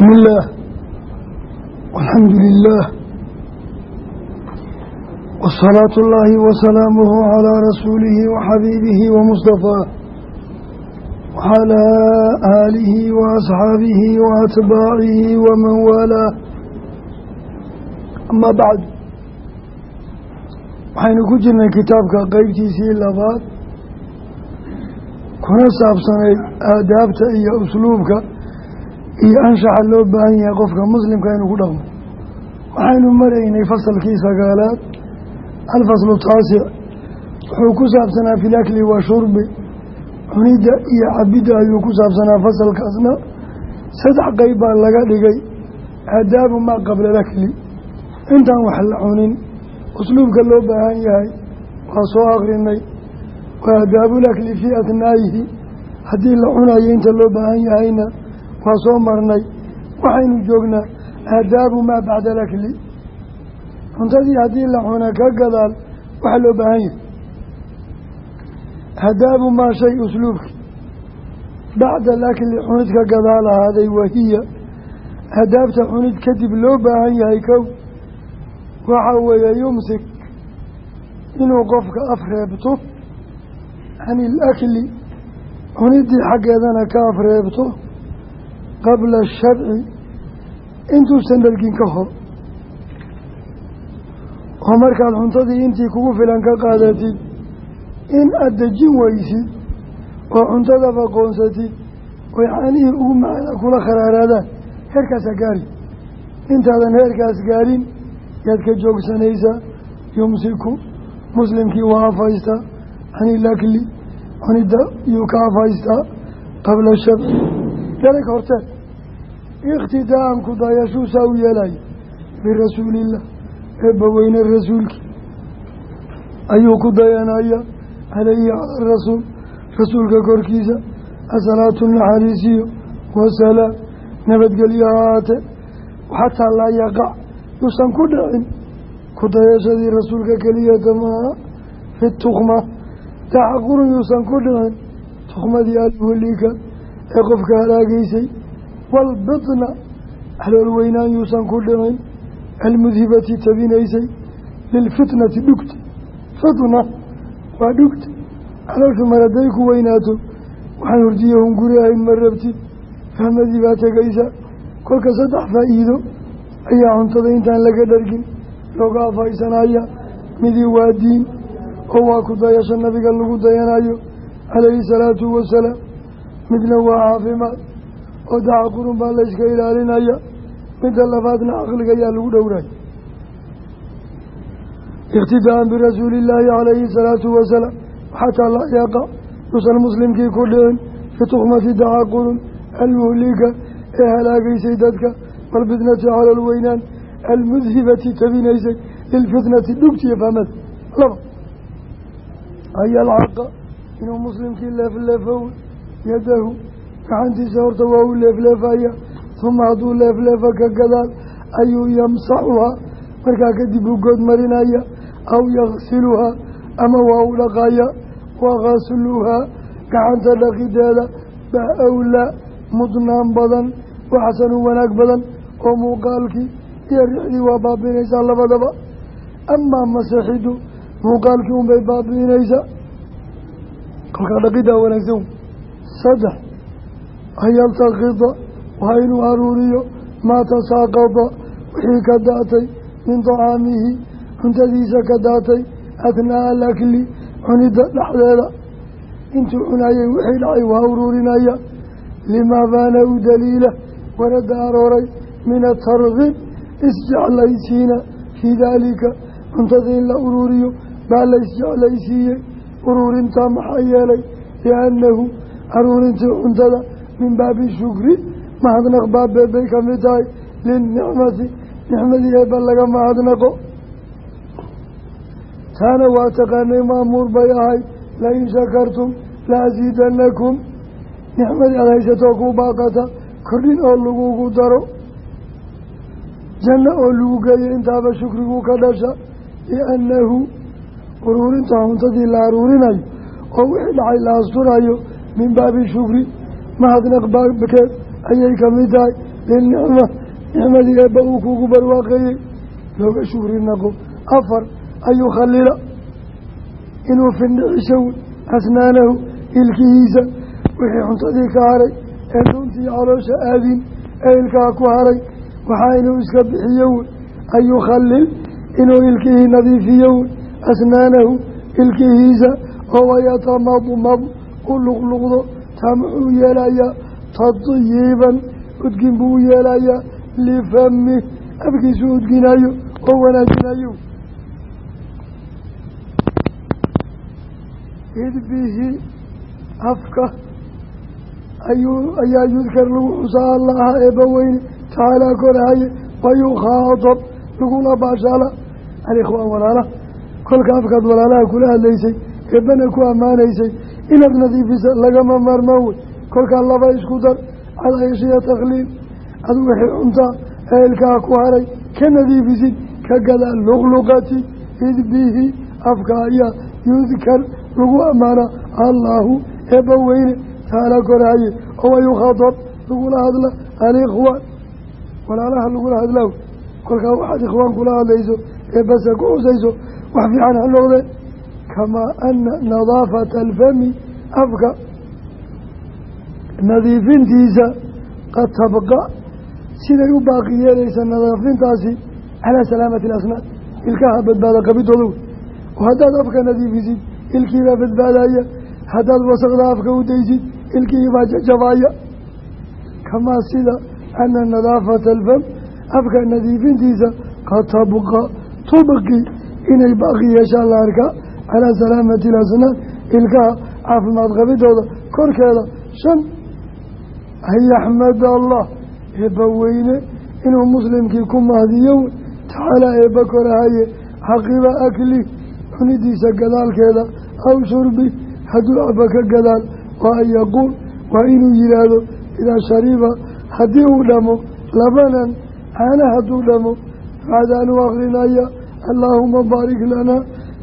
بسم الله والحمد لله والصلاة الله وسلامه على رسوله وحبيبه ومصطفاه وعلى آله وأصحابه وأتباعه ومن والاه أما بعد waxaynu ku jirnay kitaabka qeybtiisii labaad kuna saabsanayd aadaabta iyo usluubka iyo anshaxa loo baahan yahay qofka muslimka inuu ku dhaqmo. Waxaynu maraynay fasalkii sagaalaad alfaslu taasic wuxuu ku saabsanaa fi lakli wa shurbi cunidda iyo cabidda ayuu ku saabsanaa fasalkaasna. Saddex qeyb baa laga dhigay aadaabu maa qabla lakli intaan wax la cunin usluubka loo baahan yahay waa soo akrinay. Wa aadaabulakli fii atnaa'ihi haddii la cunayo inta loo baahan yahayna waa soo marnay waxaynu joognaa aadaabu maa bacda lakli. Cuntadii haddii la cuna ka gadaal waxaa loo baahan yahay. Aadaabu maa shay usluubki. Bacda lakli cunid ka gadaal ahaaday wahiya. Aadaabta cunid kadib loo baahan yahay kow waxa weeye yumsik inuu qofka af reebto can ilakli cuniddii xaggeedana ka af reebto qabla ashabci intuusan dhargin ka hor. Oo markaad cuntadii intii kugu filan ka qaadatid in aada dejin weysid oo cuntadaba qoonsatid oy caanihii ugu macana kula kharaaraadaan heerkaasaa gaari intaadan heerkaas gaarin yaad ka joogsanaysaa yumsiku muslimkii waa afaystaa can ilakli cunidda yuu ka afaystaa qabla shabci darag horteed ikhtidaa'an ku dayashuusaa u yeelaya birasuuliillah eebbaweyne rasuulkii ayuu ku dayanaya calayhi cala rasuul rasuulka korkiisa asalaatu naxariisiyo wasalaam nabadgelyo hahaatee xataa laa yaqac yuusan ku dhicin ku dayashadii rasuulka keliyata maaha fi tukma taxaqurun yuusan ku dhicin tukmadii almuhlika ee qofka halaagaysay waalbitna calool weynaan yuusan ku dhicin almudhibati tabinaysay lilfitnati dhugta fitna waa dhugta calooshu mar hadday ku weynaato waxaan hurdiyo hunguri ahayn ma rabtid fahmadii baa tegaysa kolka saddex faa'iido ayaa cuntada intaan laga dhargin looga afaysanaya midii waa diin oo waa ku dayasho nabiga lagu dayanayo calayhi salaatu wasalaam midna waa caafimaad oo dacaqurun baa layska ilaalinaya. Midda labaadna caqliga ayaa lagu dhowray. Ikhtidaa'an birasuuli illaahi calayhi salaatu wasalaam xataa laa yaqa yuusan muslimkii ku dhicin fi tukmati dacaqurun almuhlika ee halaagaysay dadka walfitnati cala lweynaan almudhibati tabinaysay lilfitnati dhugtiyo fahmad. Laba. Aya alxaqa inuu muslimkii leefleefow yadahu gacantiisa horta waa u leefleefaya huma hadduu leefleefa ka gadaal ayuu yamsaxuhaa markaa kadib u good marinaya aw yaksiluhaa ama waa u dhaqaya wagasluhaa gacanta dhaqideeda baa awlaa mudnaan badan waxsanu wanaag badan oo muuqaalkii iyo rixdii waa baabiinaysaa labadaba. Amaa masaxidu muuqaalkii unbay baabiinaysaa kolkaa dhaqiddaa wanaagsan. Saddex an yaltakida waa inuu aruuriyo maa tasaaqada wixii ka daatay min dacaamihi cuntadiisa ka daatay athnaa'a alakli cunidda dhexdeeda. Intuu cunayay wixii dhacay waa uruurinaya. Limaa baana u daliila warada arooray min atargib isjeclaysiina fii daalika. Cuntada in la uruuriyo baa la isjeclaysiiyey. Uruurintaa maxaa yeelay liannahu aruurintii cuntada min baabi shukri mahadnaq baabeed bay ka mid tahay linicmati nicmadii eebba laga mahadnaqo taana waa taqaanay maamuur bay ahayd lain shakartum la asiidanakum nicmadii aada haysatoo kuu baaqata kordhin oo lagugu daro janno oo lagu geeyo intaaba shukrigu ka dhasha liannahu uruurinta cuntadii la aruurinayo oo wixii dhacay la asturayo min baabi shukri mahadnaq baabkeed ayay ka mid tahay. Linicma nicmadii eebba uu kugu barwaaqeeyey looga shugri naqo. Afar an yukhalila inuu findhicisho asnaanahu ilkihiisa. Wixii cuntadii ka haray ee dhuuntii caloosha aadin ee ilkaha ku haray waxaa inuu iska bixiyo wey an yukhalil inuu ilkihii nadiifiyo wey asnaanahu ilkihiisa. Oo wayatamadmad u luqluqdo taa muxuu yeelayaa tadyiiban udgin buu yeelayaa lifami afkiisu udginayo oo wanaajinayo idbihi afka ayuu ayaa yudkar lagu xusaa allaha eebbaweyne tacaalaa korahaye wayukhaadab lagula baashaala alikhwaan walaala kolka afkaad walaalaha kula hadlaysay eebbana ku ammaanaysay inaad nadiifisa lagama maarmaan wey kolkaa laba isku dar cadayshiya takhliil ad wixii cuntaa ee ilkaha ku haray ka nadiifisid ka gadaa luqluqati idbihi afka ayaa yudkar lagu ammaana allaahu eebba weyne taala korahaye oo wayukhaadab lagula hadla alikhwaan walaalaha lagula hadlaaw kolkaa waxaad ikhwaan kula hadlayso eebbase ku xusayso wax fiican ha noqdee kamaa ana nadaafata alfami afka nadiifintiisa qad tabqa siday u baaqi yeelaysa nadaafintaasi calaa salaamati alasnaad ilkaha badbaada qabidooda wey oo haddaad afka nadiifisid ilkiibaa badbaadaya haddaad wasaqda afka u daysid ilkihiibaa jajabaaya kamaa sida ana nadaafata alfam afka nadiifintiisa qad tabqa tubqi inay baaqi yeeshaan la arkaa calaa salaamati alasnaad ilkaha caafimaad qabidooda korkeeda shan an yaxmada allah eebba weyne inuu muslimkii ku mahdiyo tacaalaa eebba korahaye caqiba akli cunidiisa gadaalkeeda aw shurbi hadduu abba ka gadaal waa an yaquul waa inuu yihaahdo idaa shariba haddii uu dhamo labanan caana hadduu dhamo facdaanu akrinaya allaahuma baarik lanaa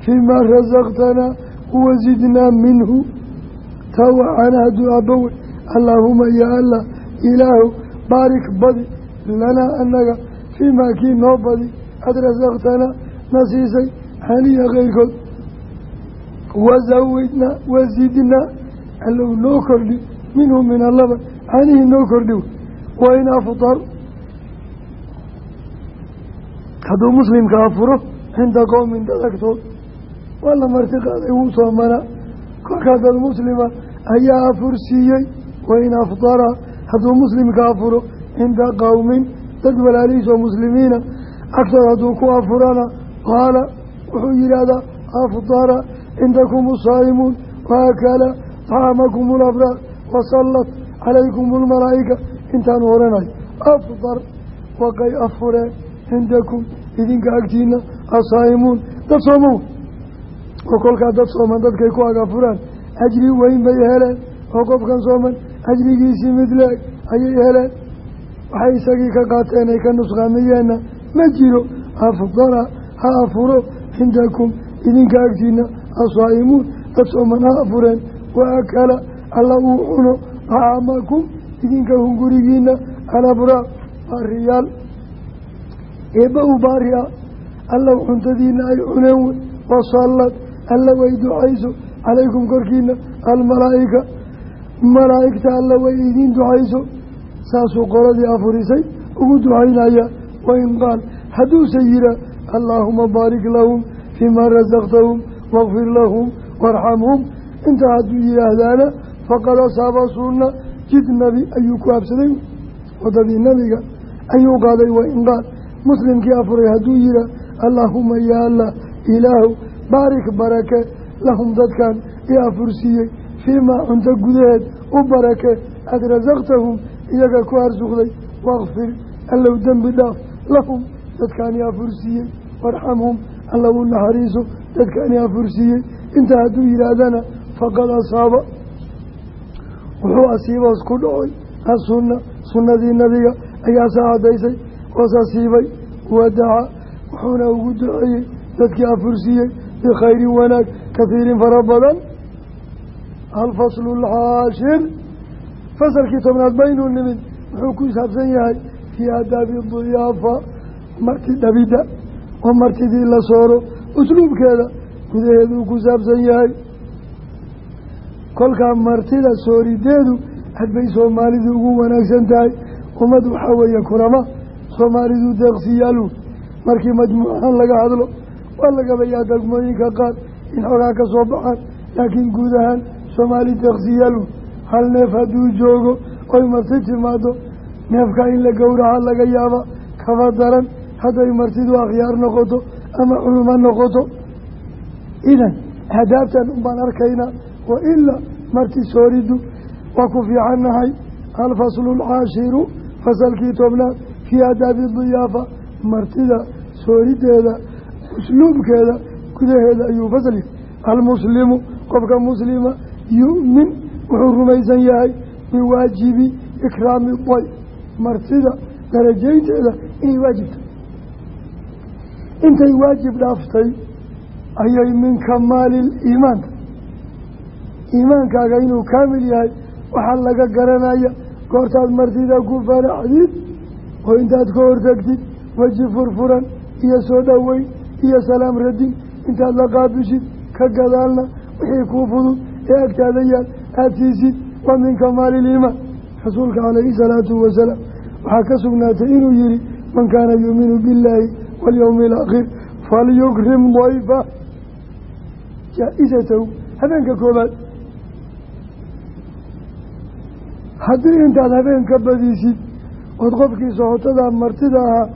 fii maa rasaqtanaa wazidnaa minhu taa waa caana hadduu abbawe allaahuma ya allah ilaahu baarik badi lanaa annaga fii maa kii noo badi ad rasaqtanaa na siisay xaniya keyrkood wasawidnaa wasidnaa allow noo kordhi minhu min allaba canihii noo kordhi wain aftar hadduu muslimka afuro cinda qowmin waa la marti qaaday wuu soomanaa kolkaa dad muslima ayaa afursiiyey wain afdara. Hadduu muslimka afuro cinda qowmin dad walaalihiis oo muslimiina agtood hadduu ku afurana qaala wuxuu yidhaahdaa afdara cindakum asaa'imuun waakala tacaamakum alabraar wasallat calaykum almalaa'ika. Intaanu oranayo afdar waqay afureen cindakum idinka agtiina asaa'imuun. Dad soomow oo kolkaa dad sooman dadkay ku agafuraan ajri weyn bay heleen. Oo qofkan sooman ajrigiisii mid leeg ayay heleen. Waxay isagii ka qaateen ay ka nusqaamiyeenna. Ma jiro. Afdara ha afuro cindakum idinka agtiina asaa'imuun. Dad sooman ha afureen. Wa akala alla uu cuno. Tacaamakum idinka hungurigiina alabraar baariyaal. Eebba u baari ah allow cuntadiina ay cuneen. Wasallad alla way ducayso calaykum korkiina almalaa'ika malaa'igta alla way idiin ducayso saasuu qoladii afurisay ugu ducaynaya wain qaal hadduuse yihaa allaahuma baarik lahum fii maa rasaqtahum waqfir lahum waarxamhum intaa hadduu yidhaahdaana faqad asaaba sunna jid nabi ayuu ku habsaday wadadii nabiga ayuu qaaday wain qaal muslimkii afuray hadduu yihaa allaahuma yaa allah ilaahu baarik barake lahum dadkan i afursiiyey fii maa cunto gudaheed u barake aada rasaqtahum iyaga ku arsuqday wakfir allow dembi dhaaf lahum dadkaani afursiiyey waarxamhum alla u naxariiso dadkaani afursiiyey intaa hadduu yidhaahdana faqad asaaba wuxuu asiiboos ku dhacay asunna sunnadii nabiga ayaa saa cadaysay oos asiibay wadaca wuxuuna ugu duceeyey dadkii afursiiyey bikhayrin wanaag kahiirin fara badan alfaslu alcaashir fasalkii tobnaad baynu nimid wuxuu ku saabsan yahay fii aadaabi diyaafa marti dhabidda oo martidii la sooro usluubkeeda gudaheeduu ku saabsan yahay kolkaa martida soorideedu had bay soomaalidu ugu wanaagsan tahay ummad waxaa weeye kurama soomaalidu deeqsiyaalu markii majmuucan laga hadlo waa lagabayaa degmooyinka qaar in xogaa ka soo baxaan laakiin guud ahaan soomaali deeqsiyaalu hal neef hadduu joogo oy marti timaado neefka in la gowraca laga yaaba kaba daran hadday martidu akhyaar noqoto ama culuma noqoto. Idan aadaabtan unbaan arkaynaa wa ilaa marti sooridu waa ku fiicannahay alfaslu alcaashiru fasalkii tobnaad fii aadaabi diyaafa martida soorideeda usluubkeeda gudaheeda ayuu fasli almuslimu qofka muslima yu'min wuxuu rumaysan yahay biwaajibi ikraami day martida darajaynteeda inay waajibta intay waajib dhaaftay ayay min kamaali liimaanka iimaankaaga inuu kaamil yahay waxaa laga garanaya goortaad martida ku faraxdid oo intaad ka hortagtid weji furfuran iyo soo dhoweyn iyo salaam radin intaad la qaabishid ka gadaalna wixii kuu fudud ee agtaada yaal aada siisid waa min kamaali liimaan rasuulka calayhi salaatu wasalaam waxaa ka sugnaatay inuu yihi man kaana yuuminu billaahi walyowmi alaakhir falyukrim dayfa. Jaa-isatahu habeenka koobaad haddii intaad habeenka badiisid ood qofkii socotada martida ahaa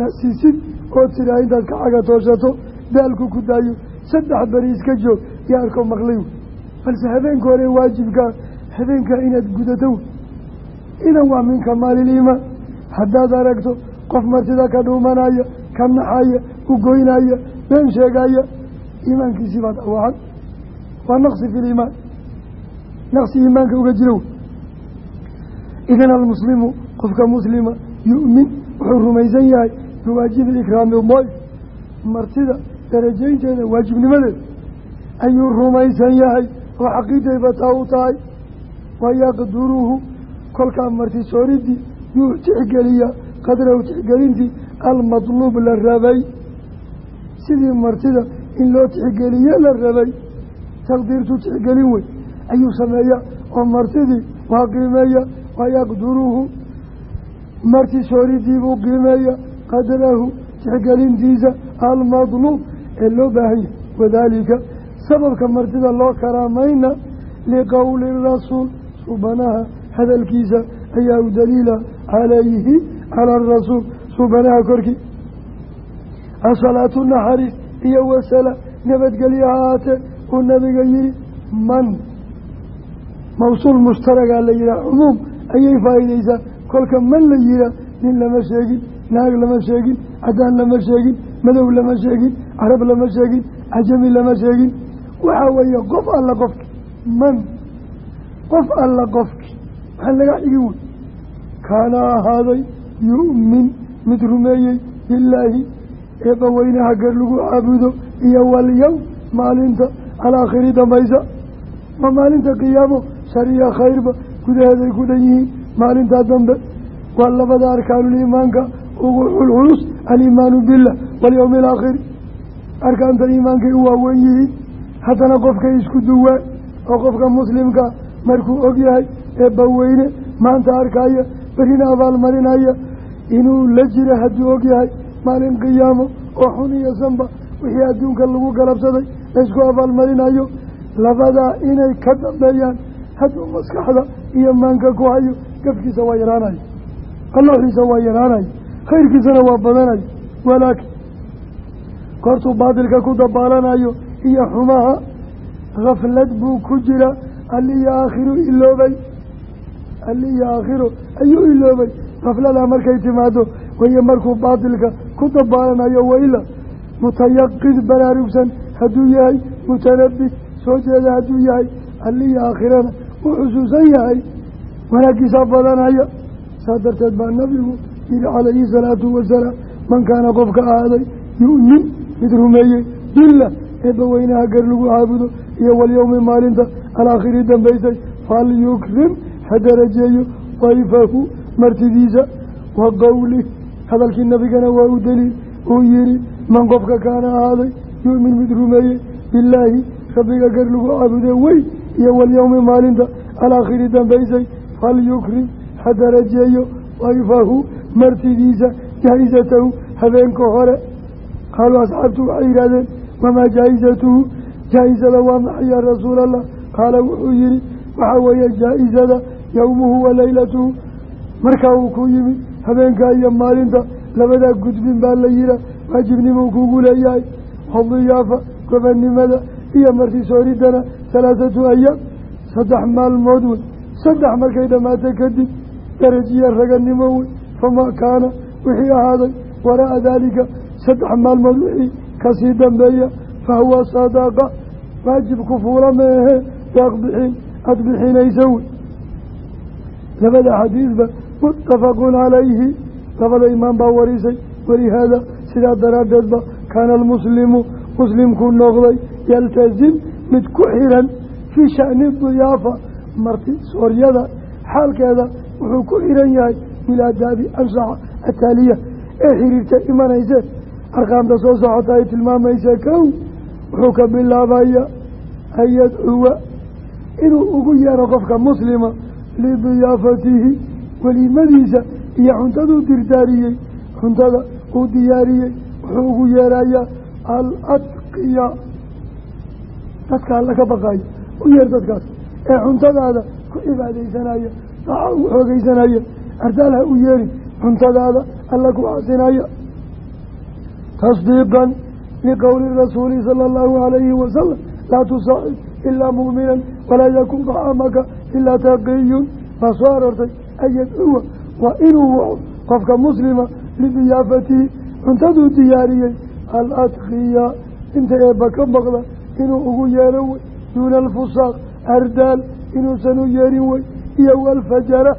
nasiisid ood tiraa intaad ka caga tooshato daalku ku daayo saddex beri iska joog yaa arko maqlay balse habeenka hore waajibkaa habeenkaa inaad gudato idan waa min kamaaliliimaan haddaad aragto qof martida ka dhuumanaya ka naxaya u goynaya been sheegaya iimaankiisii baad awaacan waa naqsi fi liimaan naqsi iimaanka uga jiro idan almuslimu qofka muslima yu'min wuxuu rumaysan yahay biwaajibi ikraami dayf martida darajaynteeda waajibnimadeeda ayuu rumaysan yahay oo xaqiidayba taa u tahay. Wayaqduruhu kolkaa marti sooridii yuu tixgeliyaa qadrahu tixgelintii almatluub la rabay. Sidii martida in loo tixgeliye la rabay taqdiirtu tixgelin wey. Ayuu sameeyaa oo martidii waa qiimeeya. Wayaqduruhu marti sooridii buu qiimeeya qadrahu tixgelintiisa almadluub ee loo baahanya wadaalika sababka martida loo karaamayna liqowli rasuul subanaha hadalkiisa ayaa u daliila calayhi cala arasuul subanaha korkii. Asalaatu naxariis iyo wasala nabadgelyo ha ahaatee uu nabiga yihi man mawsuul mushtaragaa la yihaha cumuum ayay faa'iideysaa kolka man la yihaa nin lama sheegin naag lama sheegin cadaan lama sheegin madow lama sheegin carab lama sheegin cajami lama sheegin. Waxaa weeye qof alla qofki man qof alla qofki waxaa laga xigi wey kaana ahaaday yu'min mid rumeeyey bilaahi eebba weynaha gar lagu caabudo iyo walyowm maalinta alaakhiri dambaysa. Waa maalinta qiyaamo shariya khayrba gudaheeday ku dhan yihiin maalintaa dambe. Waa labada arkaanuliimaanka ugu xulculus aliimaanu billah walyowmi alaakhiri arkaanta iimaankay u waaweyn yihiin. Haddana qofkay isku duwaan oo qofka muslimka markuu og yahay eebba weyne maanta arkaya berrina abaalmarinaya inuu la jira hadduu og yahay maalin qiyaamo oo xun iyo sanba wixii adduunka lagu galabsaday laysku abaalmarinayo labadaa inay ka dambeeyaan hadduu maskaxda iyo maanka ku hayo gafkiisa waa yaraanayo. Qalooxiisa waa yaraanayo khayrkiisana waa badanayo walaakin goortuu baatilka ku dabaalanayo iyo xumaha khaflad buu ku jira. Aliyo aakhiru iloobay aliyo aakhiro ayuu iloobay. Khafladaa markay timaado wayo markuu baatilka ku dabaalanayo waila mutayaqid baraarugsan hadduu yahay mutanabih soo jeeda hadduu yahay aliyo aakhirana uu xusuusan yahay. Wanaagiisaa badanaya saa darteed baa nabigu yihi calayhi salaatu wasalaam man kaana qofka ahaaday yu'min mid rumeeyey billah eebba weynaha gar lagu caabudo iyo walyowmi maalinta alaakhiri dambaysay falyukrim ha darajeeyo dayfahu martidiisa wa qowlih hadalkii nabigana waa u daliil uu yihi man qofka kaana ahaaday yu'min mid rumeeyey billaahi rabbiga gar lagu caabude wey iyo walyowmi maalinta alaakhiri dambaysay falyukrim ha wayfahu martidiisa jaa-isatahu habeenka hore. Qaaluu asxaabtu waxay yidhahdeen wamaa jaa-isatuhu jaa-isada waa maxay yaa rasuul allah qaala wuxuu yihi waxaa weeye jaa-isada yowmuhu wa laylatuhu. Markaa uu ku yimi habeenkaa iyo maalinta labadaa gudbin baa la yihaa waajibnimuu kugu leeyahay. Wadiyaafa gobannimada iyo martisooridana halaathatu ayaam saddex maalmood wey saddex markay dhammaatay kadib darajiya raganimo wey famaa kaana wixii ahaaday waraa'a daalika saddex maalmood wixii ka sii dambeeya fahuwa sadaaqa waajib ku fuula meehee daaq bixin aada bixinaysa wey labada xadiidba muttafaqun calayhi labada imaam baa warisay walihaada sidaa daraaddeedba kaana almuslimu muslimku noqday yaltazim mid ku xiran fii shani diyaafa marti sooryada xaalkeeda wuxuu ku xiran yahay bilaadaabi anshaxa ataaliya ee xiriirta imanayse arqaamta soo socota ay tilmaamaysa kow wuxuu ka bilaabaya an yadcuwa inuu ugu yeero qofka muslima lidiyaafatihi weliimadiisa iyo cuntaduu dirdaariyey cuntada uu diyaariyey wuxuu ugu yeerayaa aladqiya dadka alla ka baqayo u yeer dadkaas. Ee cuntadaada ku cibaadaysanaya daca ugu xoogeysanaya ardaal ha u yeerin cuntadaada alla ku xasinaya tasdiiqan liqowli rasuuli sala allahu calayhi wasalam laa tusaaxib ilaa mu'minan walaa yakun dacaamaka ilaa taqiyun. Baa soo aroortay an yadcuwa waa inuu waco qofka muslima lidiyaafatihi cuntaduu diyaariyey aladkiyaa inta eebba ka baqda inuu ugu yeero wey. Duuna alfusaaq ardaal inuusan u yeerin wey. Iyo walfajara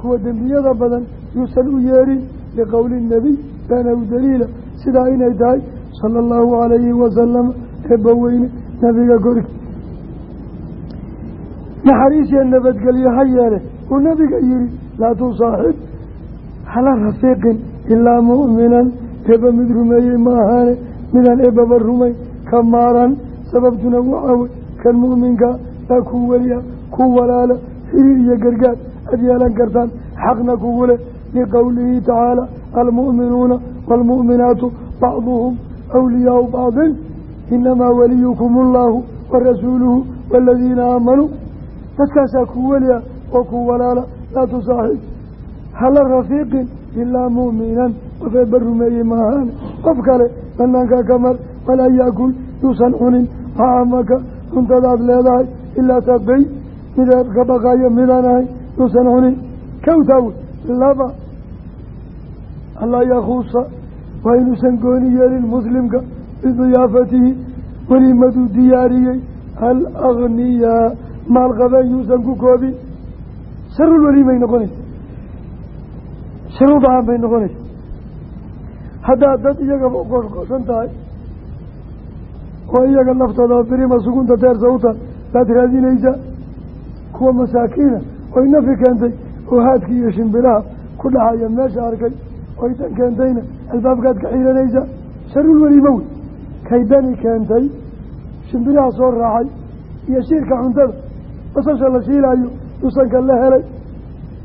kuwa dembiyada badan yuusan u yeerin liqowli nebiy baana daliila. Sidaa inay tahay sala allahu calayhi wasalama eebba weyne nabiga korki naxariisiya nabadgelyo ha yeele. Uu nabiga yihi laa tusaaxib hala rafiiqin ilaa mu'minan. Eebba mid rumeeyey ma ahaane midaan eebbaba rumayn ka maaran sababtuna waxaa wey kan mu'minka baa kuu weliya ku walaala xiriir iyo gargaar ad yeelan kartaan xaqna kugu leh liqowlihi tacaala almu'minuuna waalmu'minaatu bacduhum awliyaau bacdin inamaa waliyukum allahu wa rasuuluhu waaladiina aamanuu dadkaasaa kuu weliya oo ku walaala laa tusaaxib hala rafiiqin ilaa mu'minan qof eebba rumeeyey maahaane qof kale banaankaa ka mar walaa yaakul yuusan cunin macaamaka cuntadaad leedahay ilaa taqay midaad ka baqayo midaan ahay yuusan cunin kawtawe laba allaa yakuusa waa inuusan gooni yeelin muslimka bidiyaafatihi welimaduu diyaariyey. Alagniyaa maalqabeen yuusan ku koobin sharul weliimay noqonaysa. Sharul baahan bay noqonaysa. Haddaad dad iyagaba uqoshqoshan tahay oo iyaga laftooda birima sugunta teersa u tahay baad raadinaysaa kuwa masaakiina oy nafi keentay oo haadkii iyo shimbiraha ku dhaxaya meesha arkay oy dan keentayna albaabkaad ka xiiranaysaa sharul weliima wey kay dani keentay shimbiraha soo raacay iyo shiirka cuntada basasha la shiilaayo dusanka la helay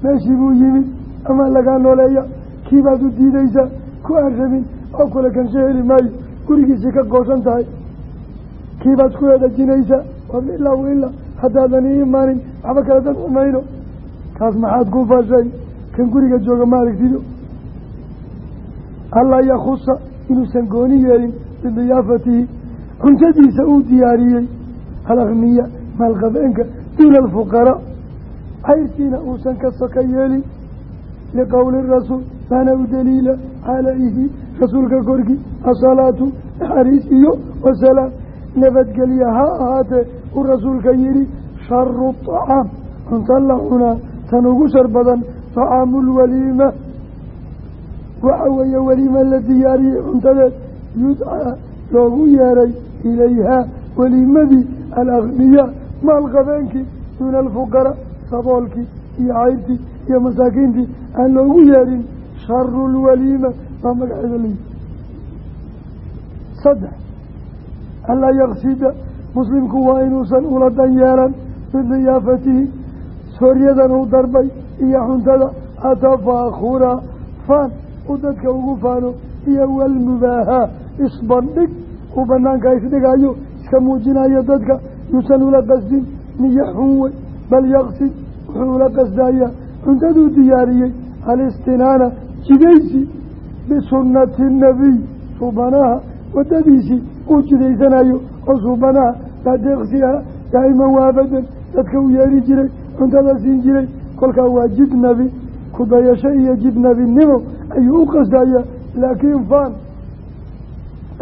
meeshii buu yimid ama lagaa nooleeya kiibaad u diidaysaa ku aan rabin oo kule kansho heli maayo gurigiisii ka goosan tahay kiibaad ku edajinaysaa war ilaa wa ilaa haddaadan ii imaanin waxba kala dad xumayno kaas maxaad ku fashay kan guriga jooga ma aragtido allaa yakusa inuusan gooni yeelin bidiyaafatihi. Cuntadiisa uu diyaariyey. Alakniya maalqabeenka duuna alfuqaraa cayrkiina uusan ka soka yeelin. Liqowli rasuul baana u daliila calayhi rasuulka korkii. Asalaatu naxariis iyo wasalaam. Nabadgelya ha ahaatee uu rasuulka yidhi sharu طacaam cunto la cunaa tan ugu shar badan طacaamu lwaliima waxa weeye weliima la diyaariyey cuntadeed yudcaa loogu yeeray ilayhaa weliimadii alagniyaa maalqabeenkii duuna alfuqaraa saboolkii iyo cayrtii iyo masaakiintii aan loogu yeerin sharu lwaliima baa magaceeda layihi muslimku waa inuusan ula dan yeelan bidiyaafatihi sooryadan uu darbay iyo cuntada. Atafaakura faan uu dadka ugu faano iyo walmubaahaa isbandhig uu banaanka isdhigayo iska muujinayo dadka yuusan ula qasdin niyo xun wey bal yaqsid wuxuu ula qasdayaa. Cuntaduu diyaariyey alistinaana jidaysi bisunnati nabiy suubanaha waddadiisii uu jidaysanayo oo suubanaha laadeeqsiha daa'iman waa abadan dadka u yeeri jiray cuntada siin jiray kolkaa waa jid nabi kudayasho iyo jid nabinimo ayuu u qasdayaa laakiin faan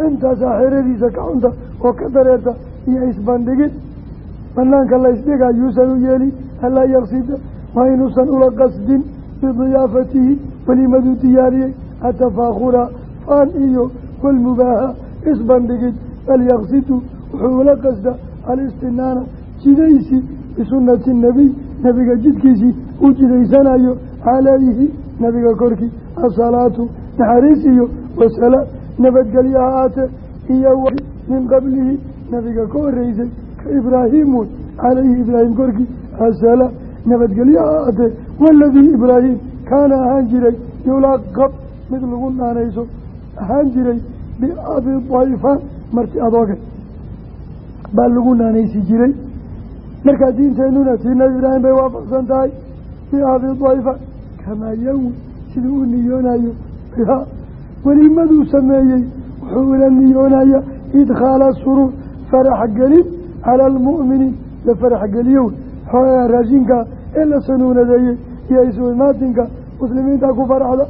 intaasaa xeradiisa ka cunta oo ka dareerta iyo isbandhigid banaanka la ysdhigaa yuusan u yeelin halaa yaqsida waa inuusan ula qasdin bidiyaafatihi welimaduu diyaariyey atafaakura faan iyo walmubaaha isbandhigid bal yaqsidu wuxuu ula qasda alistinaana jidaysi bisunati nabiy nabiga jidkiisii uu jidaysanayo calayhi nabiga korkii asalaatu naxariis iyo wasalaam nabadgelyo ha aatee iyo min qablihi nabiga ka horeysay ka ibraahim wey calayhi ibraahim korkii asalaam nabadgelyo ha aatee waladii ibraahim kaana ahaan jiray yulaqab mid lagu naanayso ahaan jiray biabi dayfa marti adooge baa lagu naanaysi jiray. Markaa diinteenuna tii nabi ibraahim bay waafaqsan tahay. Biabi dayfa kamaa yawi siduu u niyoonayo bihaa welimaduu sameeyey wuxuu ula niyoonaya idkhaala suruur farax gelin cala almu'miniin la farax geliyo xoogaa raashinka ee la sanuunadeeyey iyo isu muslimiinta ku faraxda.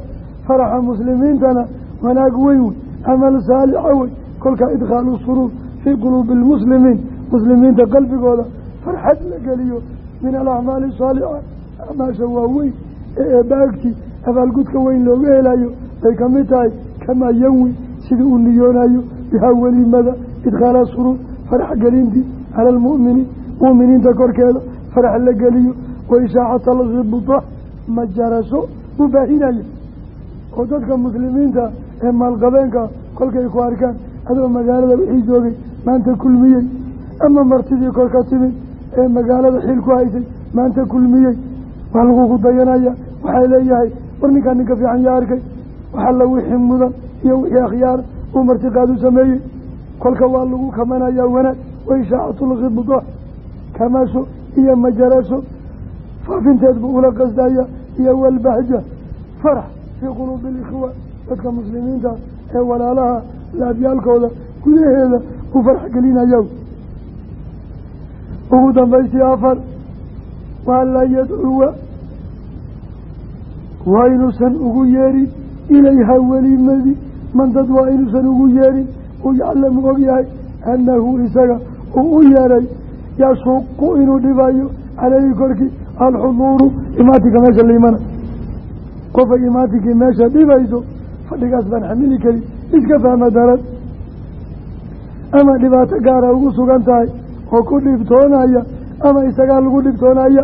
Faraxa muslimiintana wanaag weyn wey camal saalixa wey kolkaa idkhaalu suruur fii quluubi almuslimiin muslimiinta qalbigooda farxad la geliyo min alacmaali saalixa acmaasha waaweyn ee eebaagtii abaalgudka weyn looga helayo bay ka mid tahay kamaa yanwi sidii uu niyoonayo bihaa welimada idkhaala suruur farax gelintii cala almu'miniin mu'miniinta korkeeda farax la geliyo wa ishaaxata alkhibta majarasho u baahinaya oo dadka muslimiinta ee maalqabeenka kolkay ku arkaan adoo magaalada wixii joogay maanta kulmiyey. Ama martidii kor ka timid ee magaalada xil ku haysay maanta kulmiyey. Waa lagugu dayanaya waxay leeyahay war ninkaa ninka fiican yaa arkay. Waxalla wixii mudan iyo wixii akhyaar uu martiqaad u sameeyey. Kolka waa lagu kamanayaa wanaag. Wa ishaacatlkhibda kamasho iyo majarasho. Faafinteed buu ula qasdaya iyo walbahja farax fii quluubi alikhwa dadka muslimiinta ee walaalaha laabyaalkooda gudaheeda uu farax gelinaya ugu dambaystii afar waa laa yadcuwa waa inuusan ugu yeerin ilayha welimadii man dad waa inuusan ugu yeerin uu yaclamu og yahay annahu isaga uu u yeeray yashuqu inuu dhibayo caleyhi korkii alxuduuru. Imaatinka meesha la imana qofay imaatinkii meesha dhibayso fadhigaas baan xamili karin iska fahma daran ama dhibaato gaara ugu sugan tahay oo ku dhibtoonaya ama isagaa lagu dhibtoonaya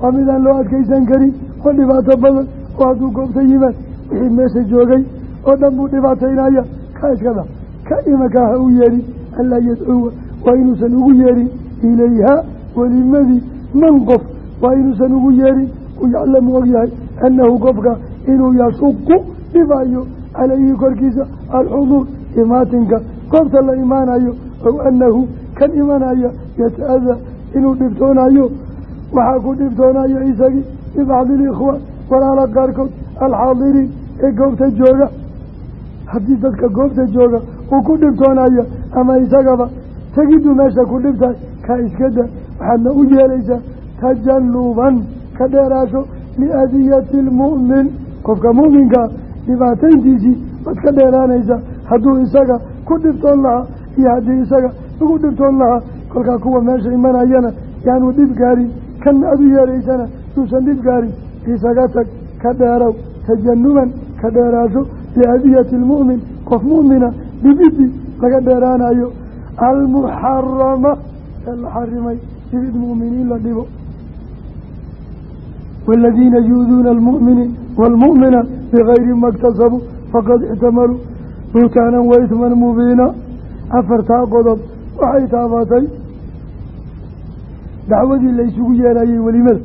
waa midaan loo adkaysan karin oo dhibaato badan oo hadduu goobta yimaad wixii meesha joogay oo dhan buu dhibaataynaya ka iskada ka imankaa ha u yeerin anlaa yadcuwa waa inuusan ugu yeerin ilayha. Welimadii man qof waa inuusan ugu yeerin. Uu yaclamu og yahay annahu qofka inuu yashuqu dhibayo calayhi korkiisa alxuduur imaatinka goobta la imaanayo ow annahu kan imanaya yata-ada inuu dhibtoonayo waxaa ku dhibtoonayo isagii bibacdi alikhwaan walaala qaarkood alxaadiriin ee goobta jooga. Haddii dadka goobta jooga uu ku dhibtoonaya ama isagaba tegiddu meesha ku dhibtahay kaa iskada waxaadna u yeelaysaa tajanuban ka dheeraasho liadiyati lmu'min qofka mu'minkaa dhibaatayntiisii baad ka dheeraanaysaa hadduu isaga ku dhibtoon lahaa iyo haddii isaga lagu dhibtoon lahaa kolkaa kuwa meesha imanayana yaanu dhib gaarin kanna adu yeelaysana yuusan dhib gaarin isaga tag ka dheerow tajanuban ka dheeraasho liadiyati lmu'min qof mu'mina dhibidii laga dheeraanayo almuxarama ee la xarimay dhibid mu'miniin la dhibo. Waaladiina yu-duuna almu'miniin waalmu'minaat bigayri ma iktasabuu faqad ixtamaluu buhtaanan wa isman mubiina afartaa qodob waxay taabatay. Dacwadii la ysugu yeerayay welimada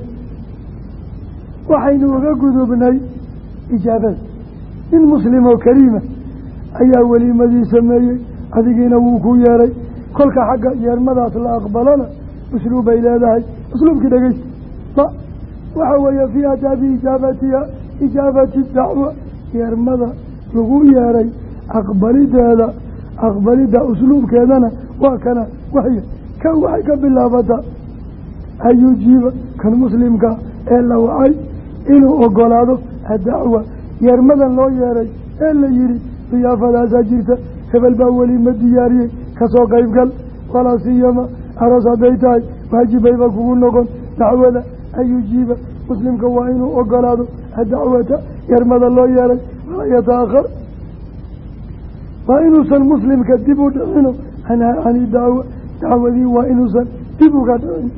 waxaynu uga gudubnay ijaabada nin muslim oo kariima ayaa welimadii sameeyey adigiina wuu ku yeeray. Kolka xagga yeermadaas la aqbalana usluub bay leedahay. Usluubkii dhegeysta ba waxa weeye fii adaabi ijaabatiha ijaabati dacwa yeermada lagu yeeray aqbalideeda aqbalidda usluubkeedana waa kana waxya kan waxay ka bilaabataa an yujiiba kan muslimka ee la wacay inuu ogolaado addacwa. Yeermadan loo yeeray ee la yidhi diyaafadaasaa jirta hebel baa welima diyaariyey ka soo qaybgal walaa siyama aroos hadday tahay waajibayba kugu noqon. Dacwada an yujiiba muslimka waa inuu ogolaado addacwata yeermada loo yeeray walaa yataahar waa inuusan muslimka dib u dhicino canhaa cani dacwa dacwadii waa inuusan dib uga dhicin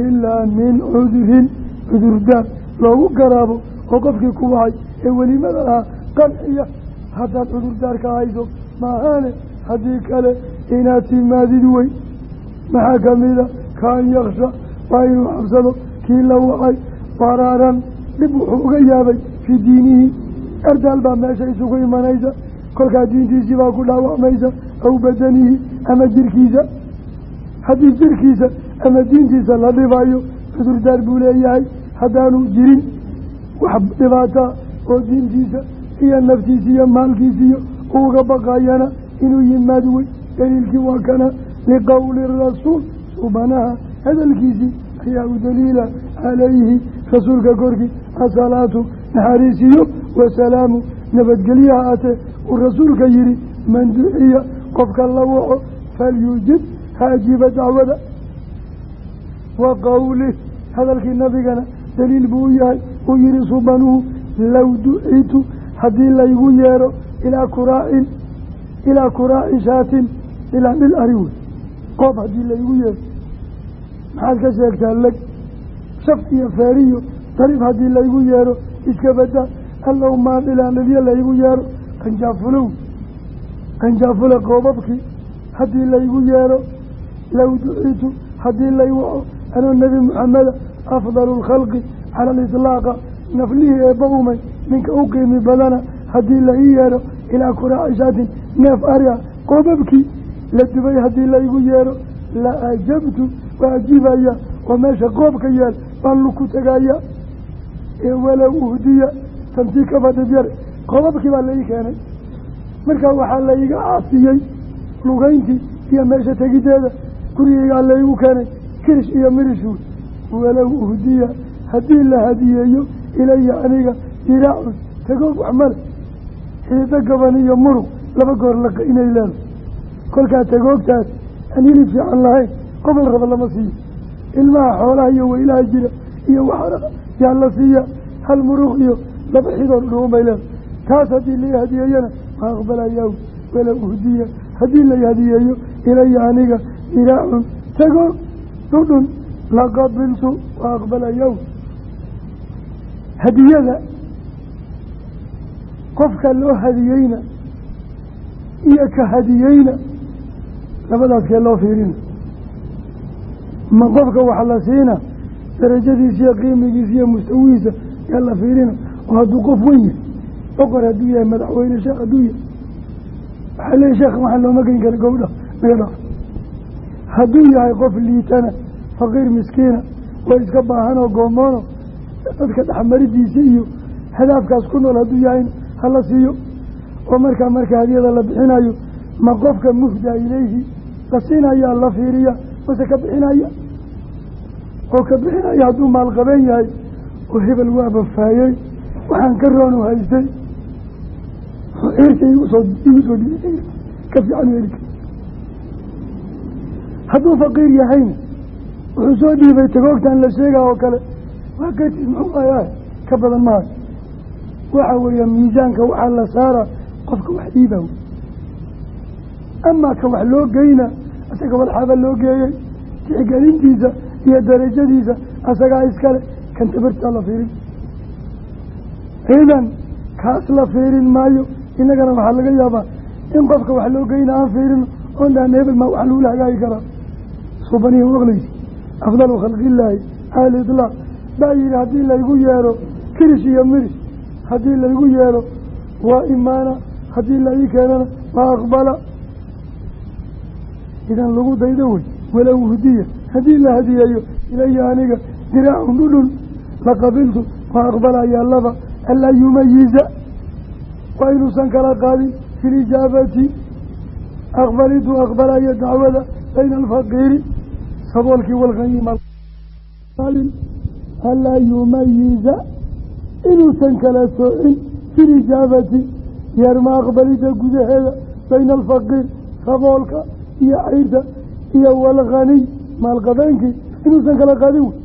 ilaa min cudurin cudurdaar loogu garaabo oo qofkii ku wacay ee welimada lahaa qanciya haddaad cudurdaarka hayso maahaane haddii kale inaad timaadid wey maxaa kamida kaan yaksha waa inuu xabsado kii la wacay waraaran dhib wuxuu uga yaabay fii diinihi erdaal baa meesha isugu imanaysa kolkaa diintiisii baa ku dhaawacmaysa aw badanihi ama jirkiisa. Haddii jirkiisa ama diintiisa la dhibayo cudurdaar buu leeyahay haddaanu jirin wax dhibaataa oo diintiisa iyo naftiisa iyo maalkiisa iyo uga baqayana inuu yimaad wey. Daliilkii waa kana liqowli rasuul. Subanaha hadalkiisii ayaa u daliila calayhi rasuulka korkii asalaatu naxariisiyo wasalaamu nabadgelyaha atee uu rasuulka yihi man duciya qofka la waco falyujib ha ajiiba dacwada. Wa qowlih hadalkii nabigana daliil buu u yahay uu yihi subanuhu low ducitu haddii laygu yeero ilaa kuraacin ilaa kuraaci shaatin ilaa dhil ari wey qoob haddii laygu yeero. Maxaad ka sheegtaa leg shaf iyo feeriyo dariib haddii laygu yeero iska badaa allow maan ilaa dhilyo laygu yeero qanjaafulow qanjaafule qoobabkii haddii laygu yeero low ducitu haddii lay waco anoo nebi maxameda afdalu lkhalqi cala alitlaaqa naflihii eebba umay ninka u qiimi badana haddii la ii yeero ilaa kuraaci shaatin neef ariga qoobabkii la dubay haddii laygu yeero la ajabtu waa ajibaya oo meesha qoobka yaal baan luku tegaya ee walow uhdiya tantii kaba qoobabkii baa laii keenay. Markaa waxaa laiga caafiyey lugayntii iyo meesha tegideeda. Gurigeygaa laygu keenay. Kirish iyo mirish wey walow uhdiya haddii la hadiyeeyo ilaya aniga diraacun. Tagoog wax male. Xiido gaban iyo murug. Laba goor laqa inay leedahay kolkaa tagoogtaas aan hilib fiican lahayn. Qobol raba lama siiyo. Ilmaha xoolaha iyo weylaha jira iyo waxara yaa la siiya. Hal muruq iyo laba xidood dhuun bay leedahay taas haddii lai hadiyeeyana ma aqbalayaa walow uhdiya haddii lay hadiyeeyo ilaya aniga diraacun tagoog dhudhun laqabiltu waa aqbalayow hadiyada qofka loo hadiyeyna iyo ka hadiyeyna labadaas kee loo fiirina ma qofka wax la siina darajadiisa iyo qiimigiisa iyo mustawihiisa yaa la fiirina? Oo hadduu qof weyn yahay boqor hadduu yahay madaxweyne sheekh hadduu yahay. Waxaa leeyahy sheekh waxaan looma geyn kara gowdha naga dhaaf hadduu yahay qof liitana faqiir miskiina way iska baahanoo goomoono dadka dhexmaridiisa iyo hadaafkaas ku nool hadduu yahayna hala siiyo. Oo markaa marka hadiyada la bixinayo ma qofka muhdaa ilayhi la siinayaa la fiiriya mase ka bixinaya oo ka bixinaya hadduu maalqabeen yahay oo hebel waa bafaayey waxaan ka roonu haystay cirka igu soo ka fiican weelika hadduu faqiir yahayna wuxuu soo dhiibay tagoogtan la sheegaa oo kale. Waa muxuu ayaa ka badan maayo waxa weeye miisaanka waxaa la saara qofka wax dhiiba amaa ka wax loo geyna isaga walxaaba loo geeyey tixgelintiisa iyo darajadiisa asagaa iskale kan tabartaa la fiirin. Ciidan kaas la fiirin maayo innagana waxaa laga yaabaa in qofka wax loo geyna aan fiirino oon dhaana hebel maa wax lagula hagaagi karaa suubanihi maqlaysi afdalu khalqillaahi al itlaaq baa yihi haddii laygu yeelo kirish iyo miris haddii laygu yeelo waa imaana haddii la keenana waa aqbala. Idan lagu daydo wey walow hudiya haddii la hadiyeeyo ilaya aniga diraacun dhudhun laqabiltu waa aqbalayaa laba anlaa yumayiza waa inuusan kala qaadin fi lijaabati aqbalitu aqbalaya dacwada bayna alfaqiiri saboolkii walqanyimalin anlaa yumayiza inuusan kala soocin fi lijaabati yeerma aqbalida gudaheeda bayna alfaqiir saboolka iyo cayrta iyo walkhaniy maalqabeenkii inuusan kala qaadin wey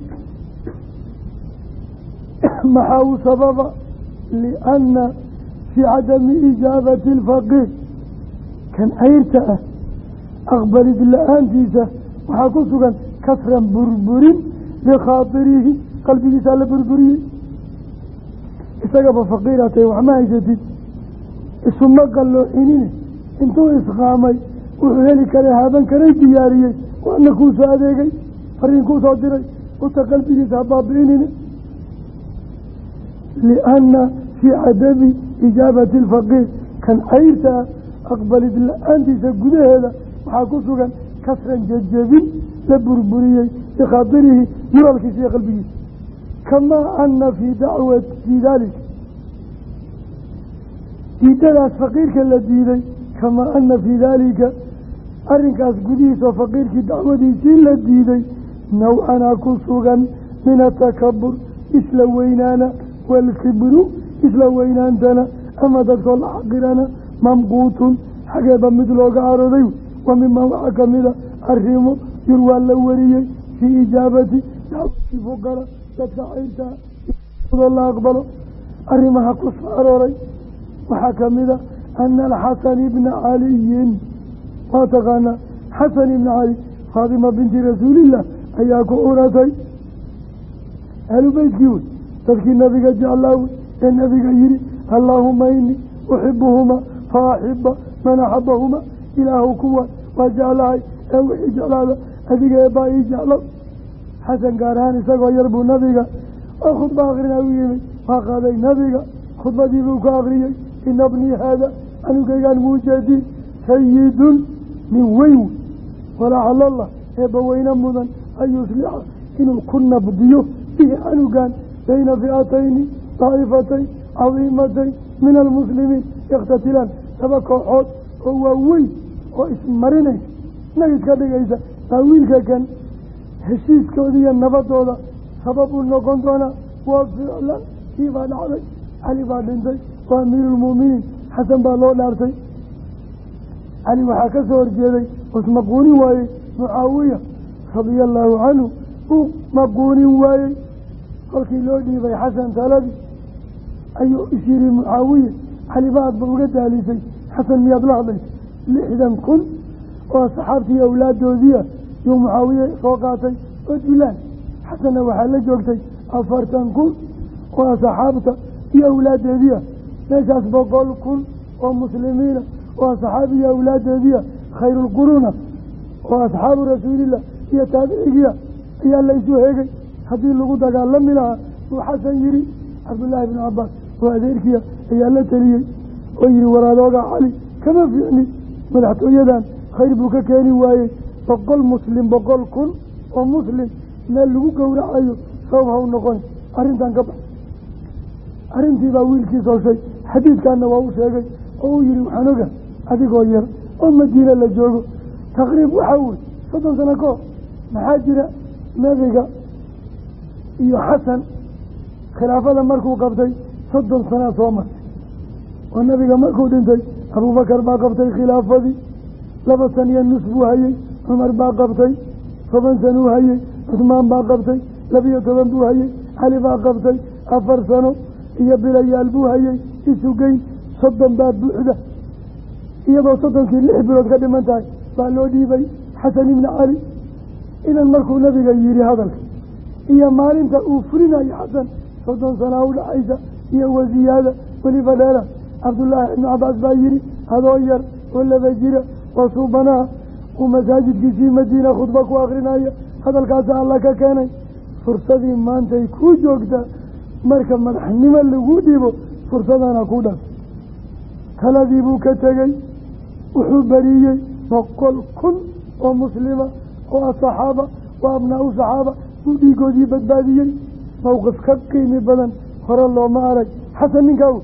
maxaa u sababa lianna fii cadami ijaabati alfaqiir kan cayrta ah aqbalid la'aantiisa waxaa ku sugan kasran burburin bikhaatirihi qalbigiisaa la burburiyey isagaba faqiira tahay wax ma haysatid isuma qalloocinine intuu isqaamay wuxuu heli kara haaban karay diyaariyey waana kuu soo adeegay fariin kuu soo diray uta qalbigiisa ha baabi'inine lianna fii ijaabati alfaqiir kan cayrta ah aqbalid la'aantiisa gudaheeda waxaa ku sugan kasran jejebin la burburiyey bikhaatirihi muralkiisa iyo qalbigiisa kamaa ana fii dacwa fii daalika diidadaas faqiirka la diiday kamaa ana fii daalika arrinkaas gudihiisa oo faqiirkii dacwadiisii la diiday nawcanaa ku sugan min atakabur isla weynaana waalkibru isla weynaantana ama dadkoo la xaqirana mamquutun xageeba mid looga arooday wa mimaa waxaa kamida arrimo yur waa la wariyey fii ijaabati dacwati fuqara dadka cayrtaa la aqbalo arrimaha ku soo arooray. Waxaa kamida ana alxasan ibna caliyin waa taqaanaa xasan ibna cali faatima binti rasuulillah ayaa ku uratay. Ahlu beytkii wey dadkii nabiga jeclaa wey ee nabiga yihi allaahuma inii uxibuhuma fa axiba man axabahuma ilaahu kuwa waa jeclahay ee wixii jeclaada adiga eebbaa ii jeclo. Xasan gaar ahaan isagoo yar buu nabiga oo khudba akrina u yimid waa qaaday nabiga khudbadii buu ka akriyey ina bnii haada anugaygaan muujeediin sayidun min weyn wey walacala allah eebba weyne mudan an yuslixa inuu ku nabdiyo bihi bayna fi'atayni daa'ifatayn cadiimatayn min almuslimiin yakhtatilaan laba kooxood oo waaweyn oo ismarinaysa nagid ka dhigaysa baa wiilka kan heshiiskooda iyo nabadooda sabab u noqon doonaa waa ficlan kii baa dhacday cali baa dhintay waa amiiruulmu'miniin xasan baa loo dhaartay cali waxaa ka soo horjeeday us maquunin waayey mucaawiya radia allaahu canhu uu maquunin waayey kolkii loo dhiibay xasan ayuu is yiri mucaawiya. Cali ba uga daalisay xasan miyaad la hadlaysa lixdan kun oo saxaabtii awlaadoodiia yuu mucaawiye soo qaatay oo dilaan. Xasanna waxaa la joogtay afartan kun oo saxaabta iyo awlaadeediia meeshaas boqol kun oo muslimiina oo asxaabi iyo awlaadeediia khayruulquruuna oo asxaabu rasuulillah iyo taabicigiia ayaa laysu hegay haddii lagu dagaalami lahaa uu xasan yihi cabdullaahi bnu cabaas oo adeerkiia ayaa la teliyey oo yihi waraadooga cali kama fiicni. Madaxtooyadan khayr buu ka keeni waayey. Boqol muslim boqol kun oo muslim meel lagu gowracayo sabab ha u noqon. Arrintan ka bax arrintii baa wiilkiis hoshay xadiidkaana waa u sheegay. Oo uu yihi waxaan oga adigoo yar oo madiina la joogo. Taqriib waxaa wey soddon sano ka hor maxaa jira nabiga iyo xasan? Khilaafada markuu qabtay soddon sanaa soo martay. Oo nabiga markuu dhintay abuubakar baa qabtay khilaafadii. Laba san iyo nus buu hayey cumar baa qabtay. Toban san uu hayey cusmaan baa qabtay. Labiyo toban buu hayey cali baa qabtay. Afar sano iyo bilayaal buu hayey isugeyn soddon baa buuxda. Iyadoo soddonkii lix bilood ka dhiman tahay baa loo dhiibay xasan ibni cali idan markuu nabiga yihi hadalka iyo maalinta uu fulinayo xasan soddon sanaa u dhaxaysa iyo wasiyaada weliba dheera cabdullaahi ibnu cabaas baa yidhi adoo yar oo laba jira oo suubanaha uu masaajidkiisii madiina khudba ku akrinaya hadalkaasa alla ka keenay. Fursadii maantay kuu joogtaa marka madaxnimo lagu dhibo fursadana ku dhaf taladii buu ka tegey wuxuu beriyey boqol kun oo muslima oo asaxaaba oo abnaa-u saxaaba buu dhiigoodii badbaadiyey. Mowqif ka qiimi badan hore looma arag. Xasan ninkaa w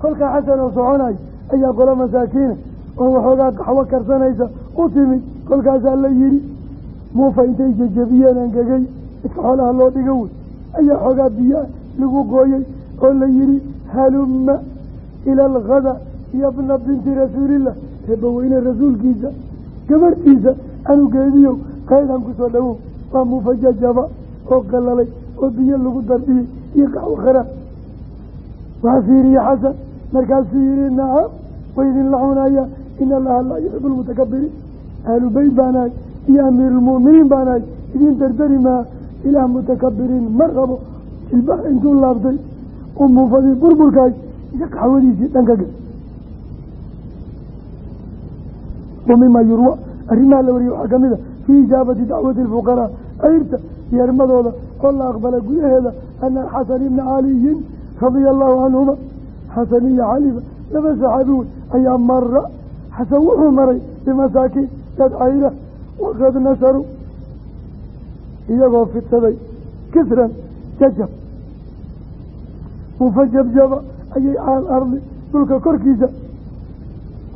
kolkaa xasan oo soconayo ayaa qolo masaakiina oo waxoogaa qaxwo karsanaysa u timid kolkaasaa la yidhi muufa intay jejebiyeen angegay iska xoolaha loo dhigo wey ayaa xoogaa biyoa lagu gooyey oo la yidhi halumma ila alghada yabna binti rasuulillah. Eebbaweyne rasuulkiisa gabarhtiisa anugeediyow qaydaan ku soo dhowow waa muufajajaba oo qalalay oo biyo lagu dardhiyey iyo qaxwo kharaab waa fiiriye xasan markaasuu yihi nacam waydinla cunaya. In allaha laa yuxibu lmutakabiriin ahlu beyt baanahay iyo amiiruulmu'miniin baanahay idin dardari maa ilaah mutakabiriin ma rabo. Ilbaha intuu laabtay u muufadii burburkaay iyo qaxwadiisii dhanka wa mima yurwa arrimaha la wariyey waxaa ka mid a fii ijaabati dacwati alfuqaraa ayrta yeermadooda oo la aqbala gudaheeda ana xasan ibna caliyin radia allahu canhuma xasan iyo caliba laba saxaabi wey ayaa mara xasan wuxuu maray bimasaakiin dad cayra waqad nasaruu iyagoo fidsaday kisran jajab. Mufajabjaba ayay cala alardi dhulka korkiisa.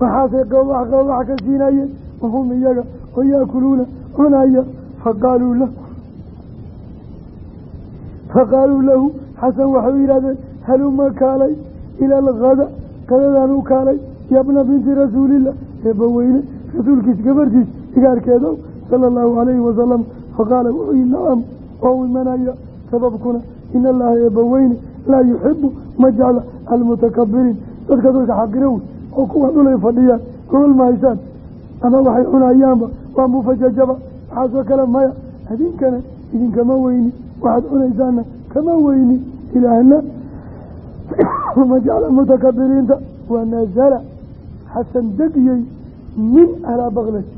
Waxaasay qoobax qoobax ka siinayeen wahum iyaga oo yaakuluuna cunaya faqaaluu lahu faqaaluu lahu xasan waxay yidhahdeen haluma kaalay ila alkada qadadan u kaalay yabna binti rasuulillah eebbaweyne rasuulkiis gabartiis igaarkeedow sala allahu calayhi wasalam faqaala wuxuu nacam oo imanaya sababkuna in allaha eebbaweyne laa yuxibu ma jecla almutakabiriin dadka dadka xaqiro wey oo kuwa dhulay fadhiyaan gogol ma haysaan ama waxay cunayaanba waa mufajajaba waxaasoo kale maya idinkana idinkama weyni waxaad cunaysaana kama weyni ilaahna ma jecla mutakabiriinta wa nazala xasan degiyey min alaa baklati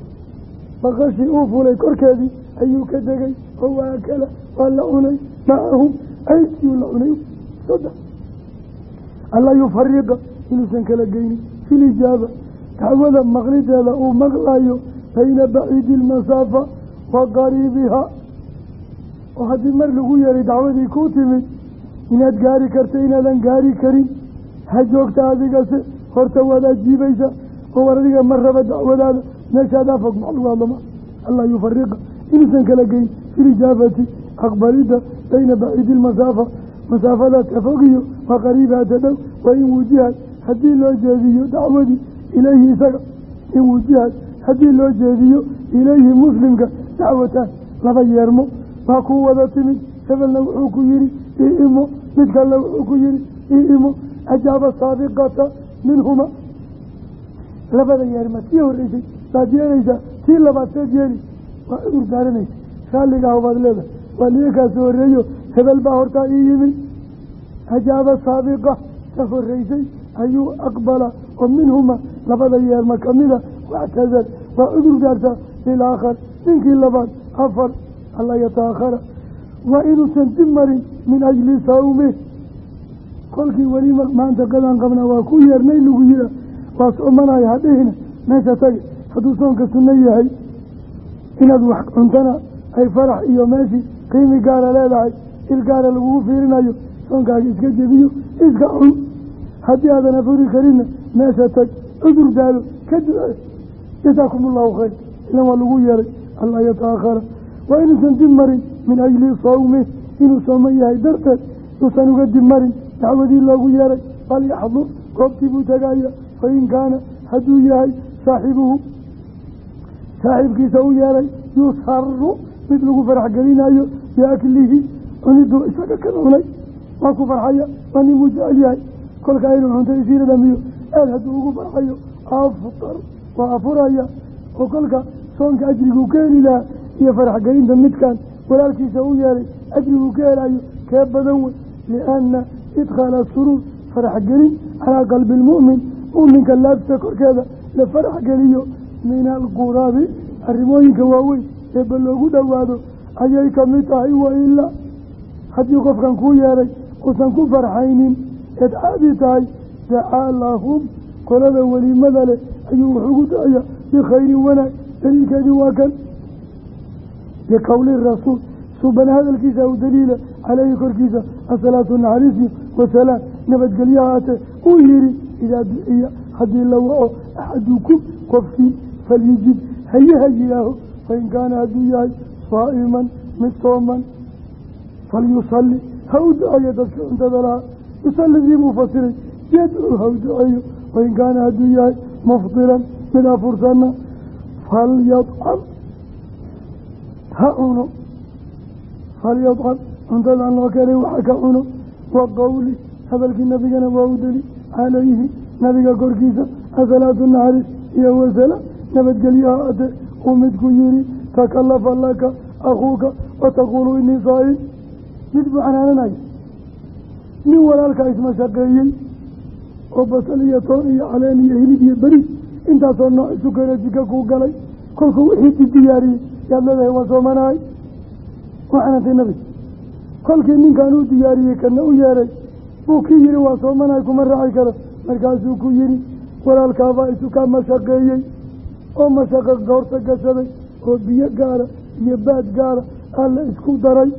baqashii uu fulay korkeedii ayuu ka degay oo waakala waa la cunay macahum aydkiu la cunay saddex alla yufariqa inuusan kala geynin fi lijaaba dacwada maqlideeda uu maqlayo bayna baciidi ilmasaafa wa qariibiha oo haddii mar lagu yeeray dacwadii ku timid inaad gaari karta inaadan gaari karin ha joogta adigase horta waad ajiibaysa oo war adiga ma raba dacwadaada meeshaadaa fog max lagu hadlama allaa yufariqa inuusan kala geyn fi lijaabati aqbalidda bayna baciidi ilmasaafa masaafada tafogiyo wa qariibaha tadhow wa in wujihad haddii loo jeediyo dacwadii ilayhi isaga in wujihad haddii loo jeediyo ilayhi muslimka dacwataan laba yeermo waa kuu wada timid hebelna wuxuu ku yihi ii imo mid kalena wuxuu ku yihi ii imo ajaaba saabiqata minhuma. Labada yeerma tii horreysay? Baad yeelaysaa tii labaad seed yeeli. Waa cudur daaranaysa. Raalliga hawbaad leedahay waa liikaasi horreeyo hebel baa hortaa ii yimid. Ajaaba saabiqa ka horreysay ayuu aqbala oo minhuma labada yeerma kamida waxtadar waa cudur daartaa lilaakhar ninkii labaad afar alla yataakhara waa inuusan dib marin min ajli sawme kolkii weli maanta qadaan qabnaa waa ku yeernay lagu yihaa waa soomanayo hadhihina meesha tage hadduu soonka sunno yahay inaad wax cuntana ay farax iyo meeshii qiimi gaara leedahay il gaara lagugu fiirinayo soonkaaga iska jebiyo iska cun haddii aadan afuri karinna meesha tag cudur daalo ka duce jasaakum allahu khayr ilan waa lagu yeeray allaa yataakhara waa inuusan dib marin min ajli sawmi inuu sooman yahay darteed uusan uga dib marin dacwadii loogu yeeray. Bal yaxdur goobtii buu tegaya fain kaana hadduu yahay saaxibuhu saaxiibkiisa u yeeray yusaru mid lagu farax gelinayo biaklihi cuniduu isaga kan cunay. Waa ku farxaya waa ninbuu jecel yahay. Kolkaa inuu cuntay isiiradamiyo aad hadduu ugu farxayo aftar waa afuraya. Oo kolka soonka ajriguu ka lahaa iyo faraxgelinta midkan walaalkiisa u yeelay ajriguu ka helayo kee badan wey? Lianna idkhaala suruur farax gelin calaa qalbi lmu'min mu'minka laabta korkeeda la farax geliyo min alquraabi. Arrimooyinka waaweyn eeba loogu dhowaado ayay ka mid tahay wailaa haddii qofkan kuu yeeray uusan ku farxaynin eed caadi tahay dacaa lahum qolada weliimada leh ayuu wuxuugu dacayaa bikhayrin wanaag. Daliilkeedii waa kan liqowli rasuul suubana hadalkiisa u daliila caleyhi korkiisa asalaatu naxariisi wasalaam nabadgelyaha haatee uu yihi idaa duciya haddii la waco axadukum qofkii falyujib hayaha yihaaho fain kaana hadduu yahay saa'iman mid sooman falyusalli ha u duceeyo dadka cuntada lahaa yusalidii buu fasiray yadcuu ha u duceeyo hadduu yahay mufdiran mid afursanna falyadcam ha cuno falyadcam cuntadan loo keenay waxa ka cuno wa qowli hadalkii nabigana waa u deli calayhi nabiga korkiisa asalaatu naxariis iyo wasalaam nabadgelyaha ate uu midku yihi takalafa laka akhuuka wataquulu inii saa'im mid buu canaananayo nin walaalkaa ismashaqeeyey oo basal iyo toon iyo caleen iyo hilib iyo beriis intaasoo nooc isu keena jika kuu galay. Kolkuu wixii diyaariyey yaad leedahay waa soomanahay waa canantay nabiga kolkii ninkan uu diyaariyey kana u yeeray buu kii yihi waa soomanahay kuma raaci karo. Markaasuu ku yihi walaalkaabaa isu kaa mashaqeeyey oo mashaqo goorta gashaday oo biyo gaara iyo baad gaara aa la isku daray.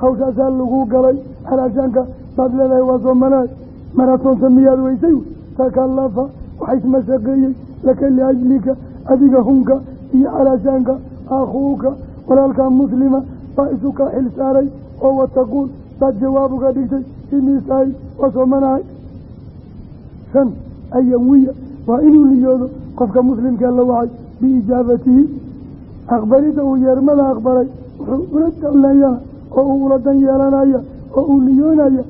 Hawshaasaa lagu galay xalaashaanka baad leedahay waa soomanahay maratoonta miyaad weysay? Takalafa waxa ismashaqeeyey laka liajlika adiga hunka iyo xalaashaanka akhuuka walaalkaa muslima baa isu kaa xil saaray oo wataquul baad jawaab uga dhigtay inii sahay waa soomanahay shan ayanwiya waa inuu niyoodo qofka muslimkee la wacay biijaabatihi aqbalidda uu yeermada aqbalay wuxuu ula dalleeyana oo uu ula dan yeelanaya oo uu niyoonaya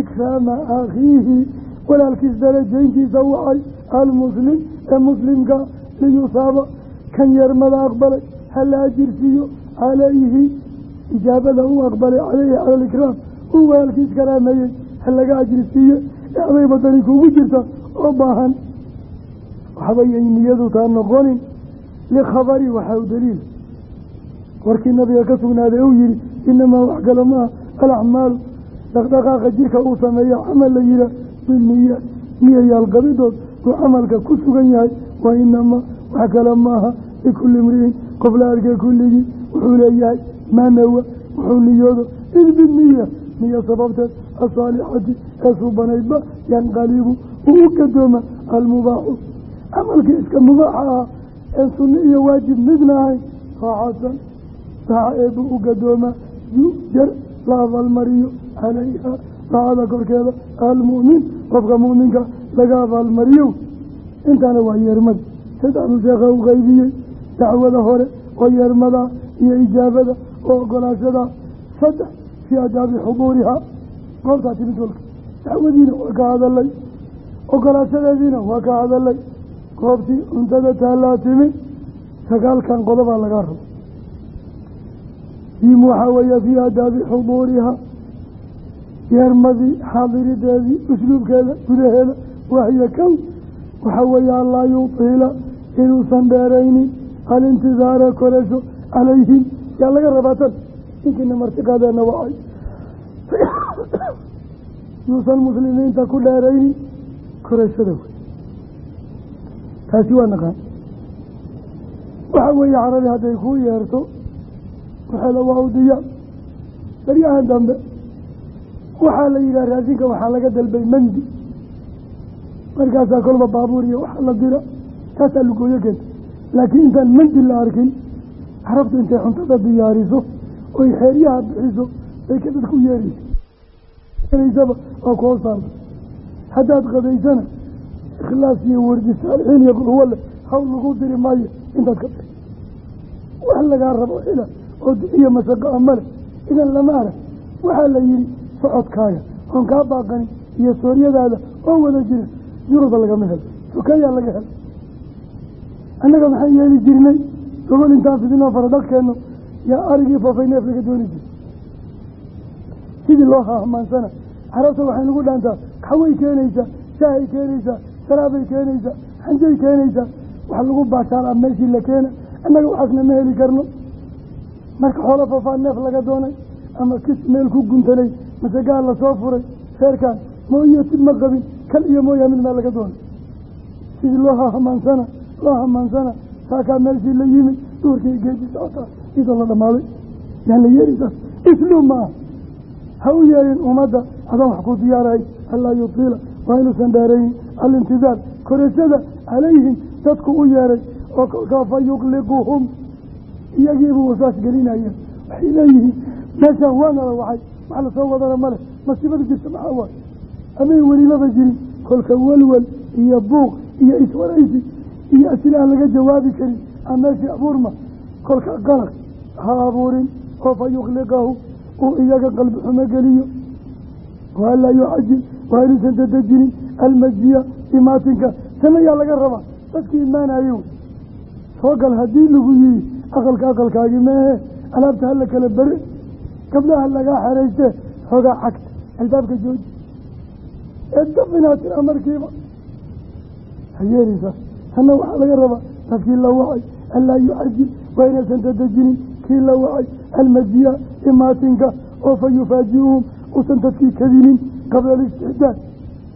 ikraama akhiihi walaalkiis darajayntiisa wacay almuslim ee muslimka liyusaaba kan yeermada aqbalay hala ajirsiiyo calayhi. Ijaabada uu aqbalay caleyhi cala alikraam uu walaalkiis karaameeyey ha laga ajirsiiye ee aday badani kuugu jirta oo baahan. Waxbayay niyadu taa noqonin. Likhabari waxaa u daliil. Warkii nabiga ka sugnaaday uu yihi inamaa wax kale maaha alacmaalu dhaqdhaqaaqa jirka uu sameeya camal la yihaa biniya niyayaal qabidood uu camalka ku sugan yahay. Wa inamaa wax kale maaha likulli imri'in qof la arkay kulligii wuxuu leeyahay maanawa wuxuu niyoodo id biniya niyo sababteed asaalixati ee suubanaydba yanqalibu uu u gadooma almubaaxu. Camalkii iska mubaaxa ah ee sunno iyo waajib midna ahayn raacatan raaca eebuu u gadoomaa yujar la abaalmariyo calayha raacada korkeeda almu'min qofka mu'minka laga abaalmariyo intaana waa yeermada saddexduu sheekha u qaybiyey dacwada hore oo yeermada iyo ijaabada oo ogolaashada. Saddex fii adaabi xuduurihaa goobtaa timid walka dacwadiina waa ka hadalay ogolaashadeediina waa ka hadalay goobtii cuntada taallaa timid sagaalkan qodobaa lagaa rabo diim waxaa weeye fii adaabi xuduurihaa yeermadii xaadirideedii usluubkeeda gudaheeda wahiya kow waxaa weeye allaa yutiila inuusan dheeraynin alintidaara korasho calayhim yaa laga rabaa tan. Ninkiina martiqaadeenna wacay yuusan muslimiinta ku dheeraynin korashada wey taasi waa naqaan. Waxaa weeye carabi hadday kuu yeerto waxeeda waa u diyaar baryahan dambe waxaa la yidhaha raasinka waxaa laga dalbay mandi. Markaasaa kolba baabuur iyo waxaa la dira taasaa lugooyo keenta laakiin intaan mandi la arkin carabtu intay cuntada diyaariso oy xeeryaha bixiso bay ka dadku yeeraysa waa ku hoostaala haddaad qadaysana ikhlaas iyo wardi saalixiin iyo qurwale hawl lagu diri maayo intaad ka bixi wax lagaa rabo xila oo duxiyo masaqo amale idan lama arag. Waxaa la yihi socodkaaga oon kaa baaqanin iyo sooryadaada oo wada jira yuruba lagama helo sokeeyaa laga helo annaga maxaan yeeli jirnay? Gobol intaan fidinoo faradhaqkeenno yaa arigii foofay neef laga dooni jiray? Sidii loo hahmaansana carabta waxay nagu dhaantaa kaxway keenaysaa shaahay keenaysaa sharaabay keenaysaa xanjay keenaysaa. Wax lagu baashaalaa meeshii la keena annaga waxaasna ma heli karno. Marka xoolo foofaa neef laga doonay ama kis meel ku guntanay mase gaal la soo furay reerkaan mooyo tib ma qabin kal iyo mooyaa mid meel laga doonay. Sidii loo hamaansana loo hamaansana saakaa meeshii la yimi duurkii geedi socotaa idoo la dhammaaday yaan la yeerisaas isluub maaha ha u yeerin ummadda adoon wax ku diyaarahay anlaa yutiila waa inuusan dheeraynin alintidaar korashada calayhim dadku u yeeray oo kolkaa fa yuqliquhum iyagiibuu wasaas gelinaya waxay leeyihiin meeshaan waanala waxay wax la soo wadana male masiibada jirta maxaa waay? Amay welimaba jirin. Kolka welwel iyo buuq iyo iswaraysi iyo aan laga jawaabi karin aan meeshii abuurma kolka qalaq ha abuurin oo fa yuqliqahu uu iyaga qalbi xumo geliyo. Waa laa yucajil waa inuusan dadejinin almajiya imaatinka tan ayaa laga rabaa dadkii imaanayo soo gal haddii lagu yihi aqalka aqalkaagi meehe alaabta hala kala bere gabdhaha lagaa xeraystee xoogaa cagta albaabka jooji ee dafinaad tira markiiba ha yeeleysaa tanna waxaa laga rabaa dadkii la wacay anlaa yucajil waa inaysan dadejinin kii la wacay almajiya imaatinka oo fa yufaaji-uhum usan dadkii kadinin qabla alistixdaad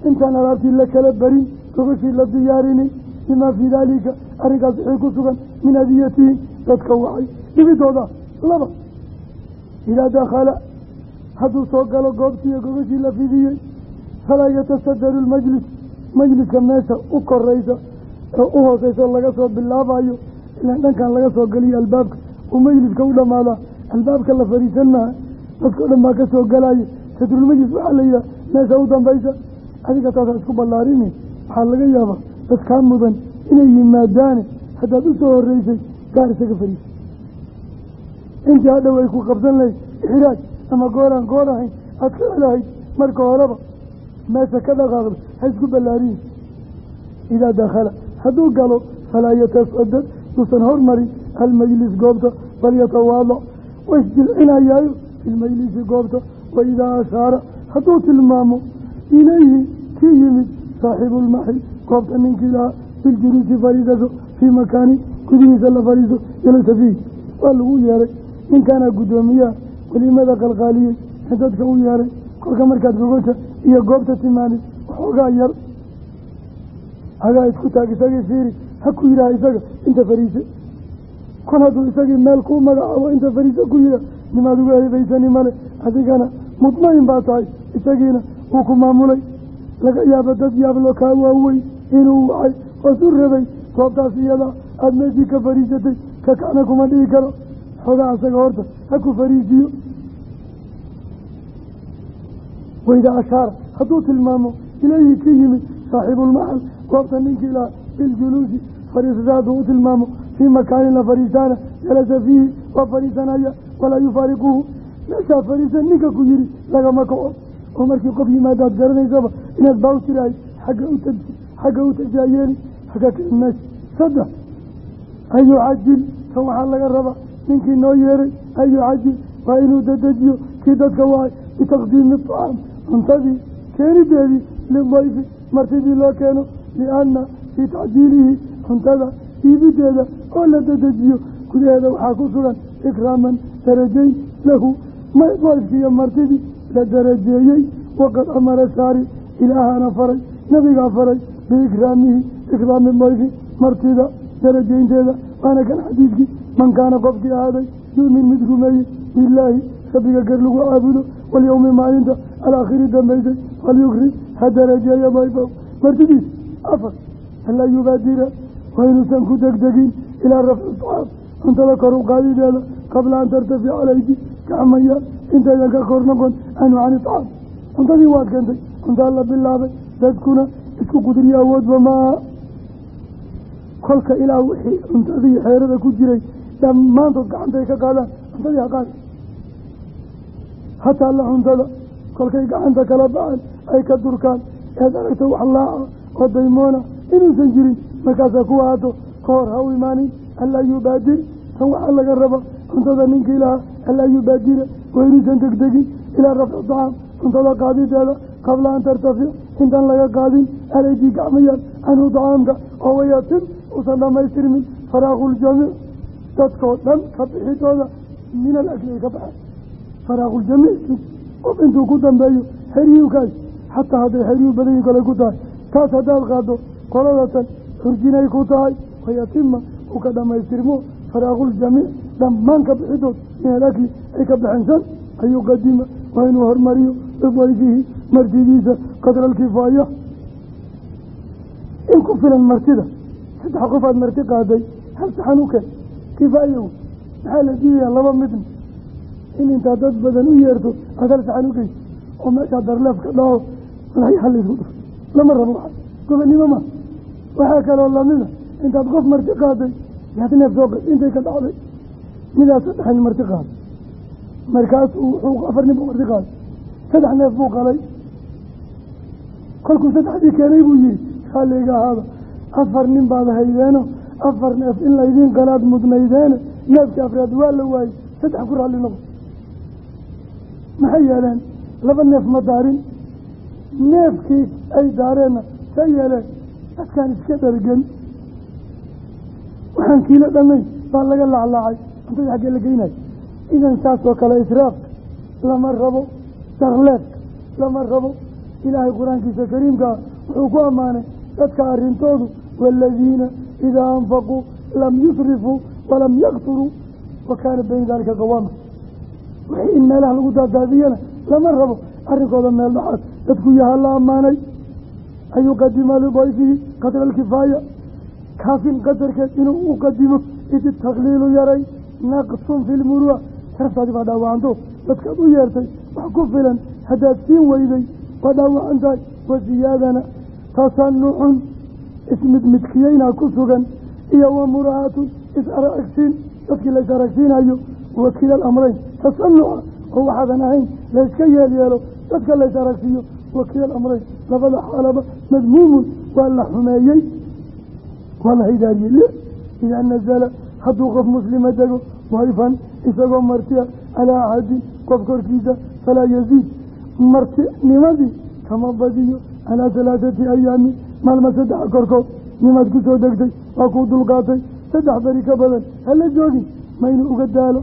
intaan alaabtii la kala barin gogashii la diyaarinin limaa fii daalika arrinkaas wixii ku sugan min adiyatihim dadka wacay. Dhibidooda laba. Idaa dakhala hadduu soo galo goobtiiyo gogashii la fidiyey falaa yatasadaru lmajlis majliska meesha u koraysa oo u hooseyso laga soo bilaabayo ilaan dhankan laga soo geliyo albaabka uu majliska u dhammaadaa albaabka la fariisan maha dadkao dhan baa ka soo galaya sadrulmajlis waxaa la yidhaha meesha u dambaysa adiga taasaa isku ballaarini waxaa laga yaabaa dadkaa mudan inay yimaadaane haddaad u soo horeysay gaar isaga fariisay intii hadhow ay ku qabsan lahayd ixraaj ama goolaan gool ahayn aad ka celahayd marka horeba meesha ka dhaqaaqdo ha isku ballaariyin idaa dakhala hadduu galo falaa yatasadad yuusan hormarin almajlis goobta bal yatawaadac wa isjilcinayaayo fi lmajlisi goobta wa idaa ashaara. Hadduu tilmaamo ilayhi kii yimid saaxibu lmaxil goobta ninkii lahaa biljuluusi fariisaso fii makaani gudihiisa la fariiso jalasa fiihi waa lagu yeeray ninkaana guddoomiyaha welimada qalqaaliyey dadka u yeeray kolka markaad gogosha iyo goobta timaanid waxoogaa yar hagaa isku taag isagii fiiri ha ku yidhaha isaga inta fariise. Kon hadduu isagii meel ku magacaabo inta fariise ku yidhaha nimaad uga hebaysani male adigana mudmain baa tahay isagiina wuu ku maamulay. Laga yaabo dad yaablo kaa waaweyn inuu wacay hoosu rabay goobtaas iyada aada meeshii ka fariisatay ka kacna kuma dhihi karo. Xoogaa asaga horta ha ku fariisiyo. Wayda ashaara hadduu tilmaamo ilayhi ka yimid saaxiibulmaxal goobta ninkii lahaa biljuluusi fariisada hadduu u tilmaamo fii makaanin la fariisaana jalasa fiihi waa fariisanaya walaa yufaariquhu meeshaa fariisan ninka ku yidhi lagama kaco oo markii qof yimaadaad garanaysaba inaad baaw tirahay xagga u xagga u tajaayeeni haka keen meesha saddex an yucajil kan waxaa laga rabaa ninkii noo yeeray an yucajil waa inuu dadejiyo kii dadka waay bitaqdiimi acaam cuntadii keenideedii lidayfi martidii loo keeno lianna fii tacjiilihi cuntada iibideeda oo la dadejiyo gudaheeda waxaa ku sugan ikraaman darajayn lahu dayfkiiyo martidii la darajeeyey waqad amara shaari ilaahana faray nabigaa faray biikraamihi ikraami dayfi martida darajaynteeda waana kan xadiidkii man kaana qofkii ahaaday yu'min mid rumeeyey bilaahi rabbiga gar lagu caabudo walyowmi maalinta alaakhiri dambaysay falyukrim ha darajeeya dayfahu martidiis afar anlaa yubaadira waa ku degdegin ilaa rafci saxaab cuntada kor u qaadideeda qabla an tartafica alaydi gacmaya intaydan ka kor noqon anu cani tacaam cuntadii waad keentay cuntaa la bilaabay dadkuna isku qudriyo awoodba maaha kolka ilaa wixii cuntadii xeerada ku jiray dhammaantood gacantay ka qaadaan cuntadii ha qaada hataa la. Cuntada kolkay gacanta kala baxaan ay ka durkaan. Eed aragto wax laaca oo daymoona inuusan jirin. Markaasaa ku ahaato ka hor ha u imaanin. Anlaa yubaadir tan waxaa laga raba cuntada ninkii lahaa alaa yubaadira waynuusan degdegin. Ilaa rafci dacaam cuntada qaadideeda qabla an tartafic intaan laga qaadin. Alaydii gacmayaan canhu dacaamka oo wayatim uusan dhammaystirmin faraaquljamiic dadkoo dhan ka bixidooda min alakli ay ka baxeen faraaquljamiicki qof intuu ku dambeeyo xeryuukaas xataa hadday xeryuu badanyiin kale ku tahay taas haddaad qaado qoladatan xurjinay ku tahay wayatima uu ka dhammaystirmo faraaquljamiic dhammaan ka bixidood min alakli ay ka baxeensan ayuu qadima waa inuu hormariyo bidayfihi martidiisa qadra alkifaaya in ku filan martida saddex qofaad marti qaaday hal saxan u keen kifaayo maxaa la diidayaa laba midna in intaa dad badan u yeerto aad hal saxan oo meeshaa darleefka halaysku dhuf lama rabo gobonnimo ma waxaa kaloo lamida intaad qof marti qaaday yaad neef soo qad intay ka dhacday midaas saddexan marti qaaday. Markaasuu wuxuu afar nin buu marti qaaday. Saddex neef buu qalay. Kolkuu saddexdii keenay buu yihi raalliga ahaada afar nin baad haydeeno afar neef in laydiin qalaad mudnaydeene neefkii afraad waa la waayey saddex ku raalli noqo maxay yeeleen? Laba neef ma daarin neefkii ay daareenna sa yeeleen dadkaan iska dhargan. Waxaan kiilo dhammayn baa laga laclaacay cuntada xaggee la geynayo idan saasoo kale israafka lama rabo darleefka lama rabo. Ilaahay qur'aankiisa kariimkaa wuxuu ku ammaanay dadka arrintoodu waaladiina idaa anfaquu lam yusrifuu walam yaqturuu wa kaana bayna daalika qawaama wixii in meelaha lagu daadaadiyana lama rabo arrinkooda meel dhaxaad dadku yahaa la ammaanay an yuqadima lidayfihi qadra alkifaaya kaafin qadarkeed inuu u qadimo id takliilu yaray. Naqsun fi lmuruwa sharaftaadi baa dhaawacanto dadkaad u yeertay wax ku filan haddaad siin weyday waa dhaawacan tahay. Wa siyaadana tasanucun ismidmidkiyeynaa ku sugan. Iyo wa murahatun is-aragsiin dadkii lays aragsiinayo wakiila alamreyn tasanuca oo waxaadan ahayn layska yeel yeelo. Dadka lays aragsiiyo wakiila alamreyn labada xaalaba madmuumun waa la xumeeyey waa la haydaariyey li idaa nazala hadduu qof muslima dego wayfan isagoo martia calaa axadin qof korkiisa falaa yaziid. Martinimadii kama badiyo calaa halaathati ayaamin maalma saddexa korkood nimaad ku soo degtay waa kuu dulqaatay. Saddex beri ka badan hala joogin maynu uga daalo.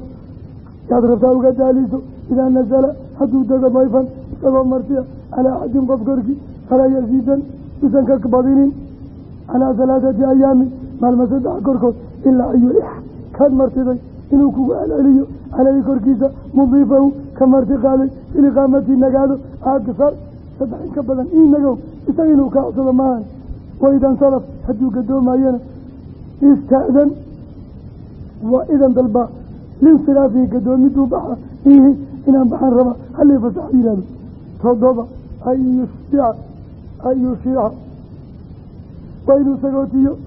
Yaad rabtaa uga daaliso? Idaa nasala hadduu dego mayfan isagoo martiya calaa axadin qof korkii falaa yaziidan usan ka badinin calaa halaathati ayaamin maalma saddexa korkood ilaa yulix kaad martiday inuu kugu celceliyo caleyhi korkiisa mudiifahu ka marti qaaday filiqaamati nagaado agsar saddex in badan ii nagow isaga inuu ka codsado maahan waidan salaf hadduu gadoomayana istaadan waa idan dalba linsiraafihi gadoomiduu baxa ihi inaan baxaan raba halii fasax yihahdo todoba an yushica an yushiica waa inuu sagootiyo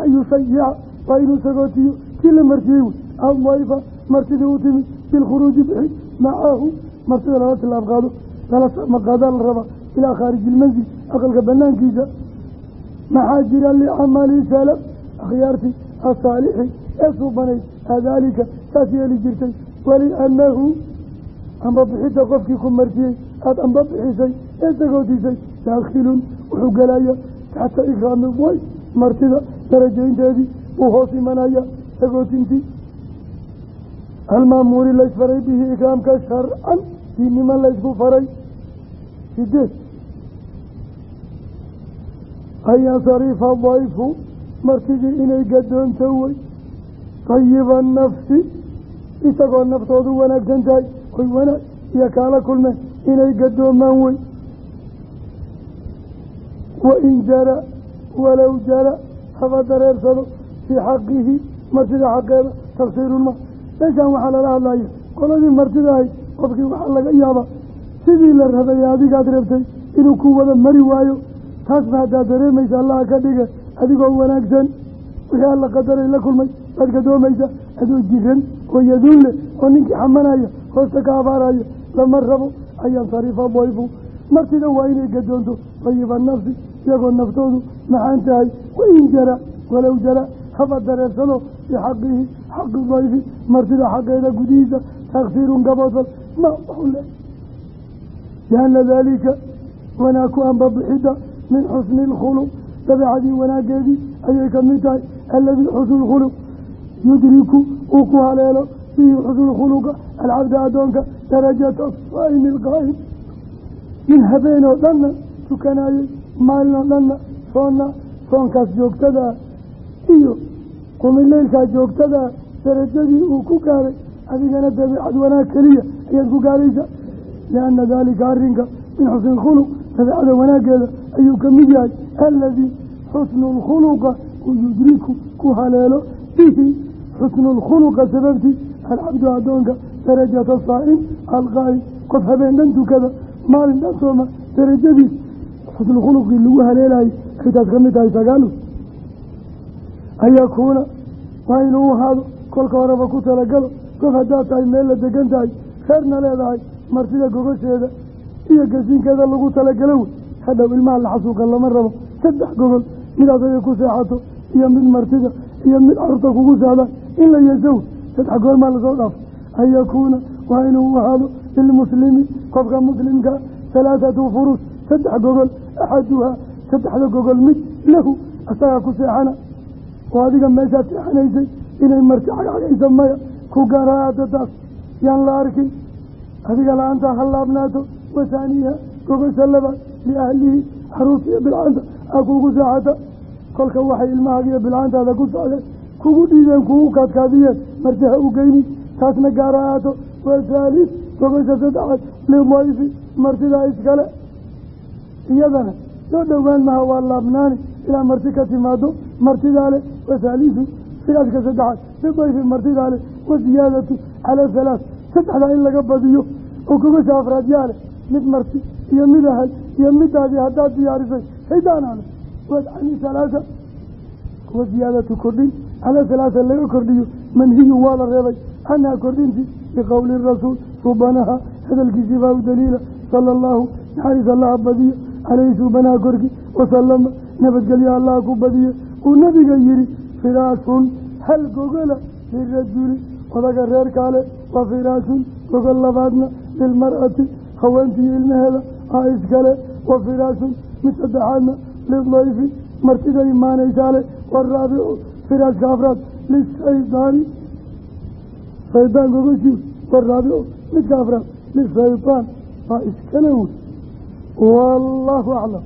an yushayica waa inuu sagootiyo kii la martiyey wey adayfa martidii u timid bilkhuruuji bixi macahu martida lala tilaab qaado lala maqaadaa la rabaa ilaa khaariji ilmansil aqalka banaankiisa maxaa jira licamali salaf akhyaartii asaalixi ee suubanayd adaalika saas yeeli jirtay waliannahu amba bixidda qofkii ku martiyey aada amba bixisay ee sagootisay daakhilun wuxuu gelaya taxta ikraami way martida darajaynteedii uu hoos imanaya sagootintii almaamuuri laysfaray bihi ikraamka sharcan diinnimo laysku faray. Sideed an yansarifa dayfu martidii inay gadoonto wey tayiba nafsi isagoo naftoodu wanaagsan tahay oy wanaag iyo kaala kulmeen inay gadoomaan wey wain jara walow jara haba dareersado fii xaqihi martida xaqeeda tafsiirulma meeshaan waxaa lala hadlaya qoladii martida ahayd qofkii waxaa laga yaabaa sidii la rabay adigaad rabtay inuu ku wada mari waayo taasba haddaad dareemaysa allaha ka dhige adigoo wanaagsan wixii alla qadaray la kulmay baad gadoomaysa adoo jiran oo yaduun leh oo ninkii xamanaya hoosta ka abaaraya lama rabo an yansarifa dayfu martida waa inay gadoonto tayiba nafsi iyagoo naftoodu maxaan tahay wain jara walow jara haba dareersado bixaqihi xaqi dayfi martida xaqeeda gudihiisa taksiirun gabodfal ma le lianna daalika wanaag ku anbabixidda min xusni ilkhuluq dabeecadii wanaaggeedii ayay ka mid tahay alladii xusnu lkhuluq yudriku uu ku haleelo fihi xusnu lkhuluqa alcabda addoonka darajata saa'imi ilqaa'im nin habeen oo dhanna tukanayey maalin dhanna soonna soonkaas joogtadaa iyo qumileylkaa joogtadaa darajadii uu ku gaaray adigana dabiicad wanaag keliya ayaad ku gaaraysa. Lianna daalika arrinka min xusni lkhuluq dabeicada wanaaggeeda ayuu ka mid yahay. Aladii xusnu lkhuluqa uu yudriku ku haleelo bihi. Xusnu lkhuluqa sababtii alcabdu addoonka darajata saa'im alqaa'im qof habeen dhan tukada maalin dhan sooma darajadiis xusnu lagu haleelayay ay taas ka mid tahay sagaalu. An waa inuu ahaado kolka horeba ku talagalo gof haddaad tahay meel la degan tahay reerna leedahay martida gogosheeda iyo gasiinkeeda lagu talagalo. Wey hadhow ilmaha la xasuuqa lama rabo. Saddex gogol mid asaga ku seexato iyo mid martida iyo mid carurta kugu saahdaan in la yeesow saddex goormaa la soo dhaafo an waa inuu ahaado lilmuslimi qofka muslimka halaathatu furus saddex gogol axaduhaa saddexda gogol mid lahu asagaa ku seexana. Oo adiga meeshaad seexanaysay inay marti cagcagaysa maya ku garaada taas. Yaan la arkin adiga la'aantaa ha laabnaato wasaaniiha gogosha labaad liahlihi carruurta iyo bilcaanta aa kuugu seexata. Kolka waxay ilmahaaga iyo bilcaantaada ku socdeen kugu dhiibeen kugu kaadkaadiyeen marti ha u geyni taasna gaara ahaato. Wasaalis gogosha saddexaad lidayfi martidaa iskale iyadana soo dhowaan maha waa laabnaani ilaa marti ka timaado martidaa leh wasaalisu firaaska saddexaad lidayfi martidaa leh wasiyaadatu halaas saddexdaa in laga badiyo oo gogosha afraad yaa mid marti iyo mid ahal iyo midaadii haddaad diyaarisay haydaanaale wadcani halaasa wasiyaadatu kordhin calaa halaasa laga kordhiyo manhiyun waa la reebay canhaa kordhintii biqowli rasuul suubanaha hadalkiisii baa u daliila sala allahu naxariis allaha badiyo caleyhi suubanaha korkii wasalama nabadgelyo allaha ku badiye uu nabiga yihi firaasun hal gogola lirajuli odaga reer kaale wa firaasun gogol labaadna lilmar'ati haweentii ilmaheeda aa iskale. Wa firaasun mid saddexaadna lidayfi martida imaanaysaale. Waaraabicu firaaska afraad lishaydaani shaydaan gogoshiis waaraabicu midka afraad lishaydaan waa iskale wey wallaahu aclam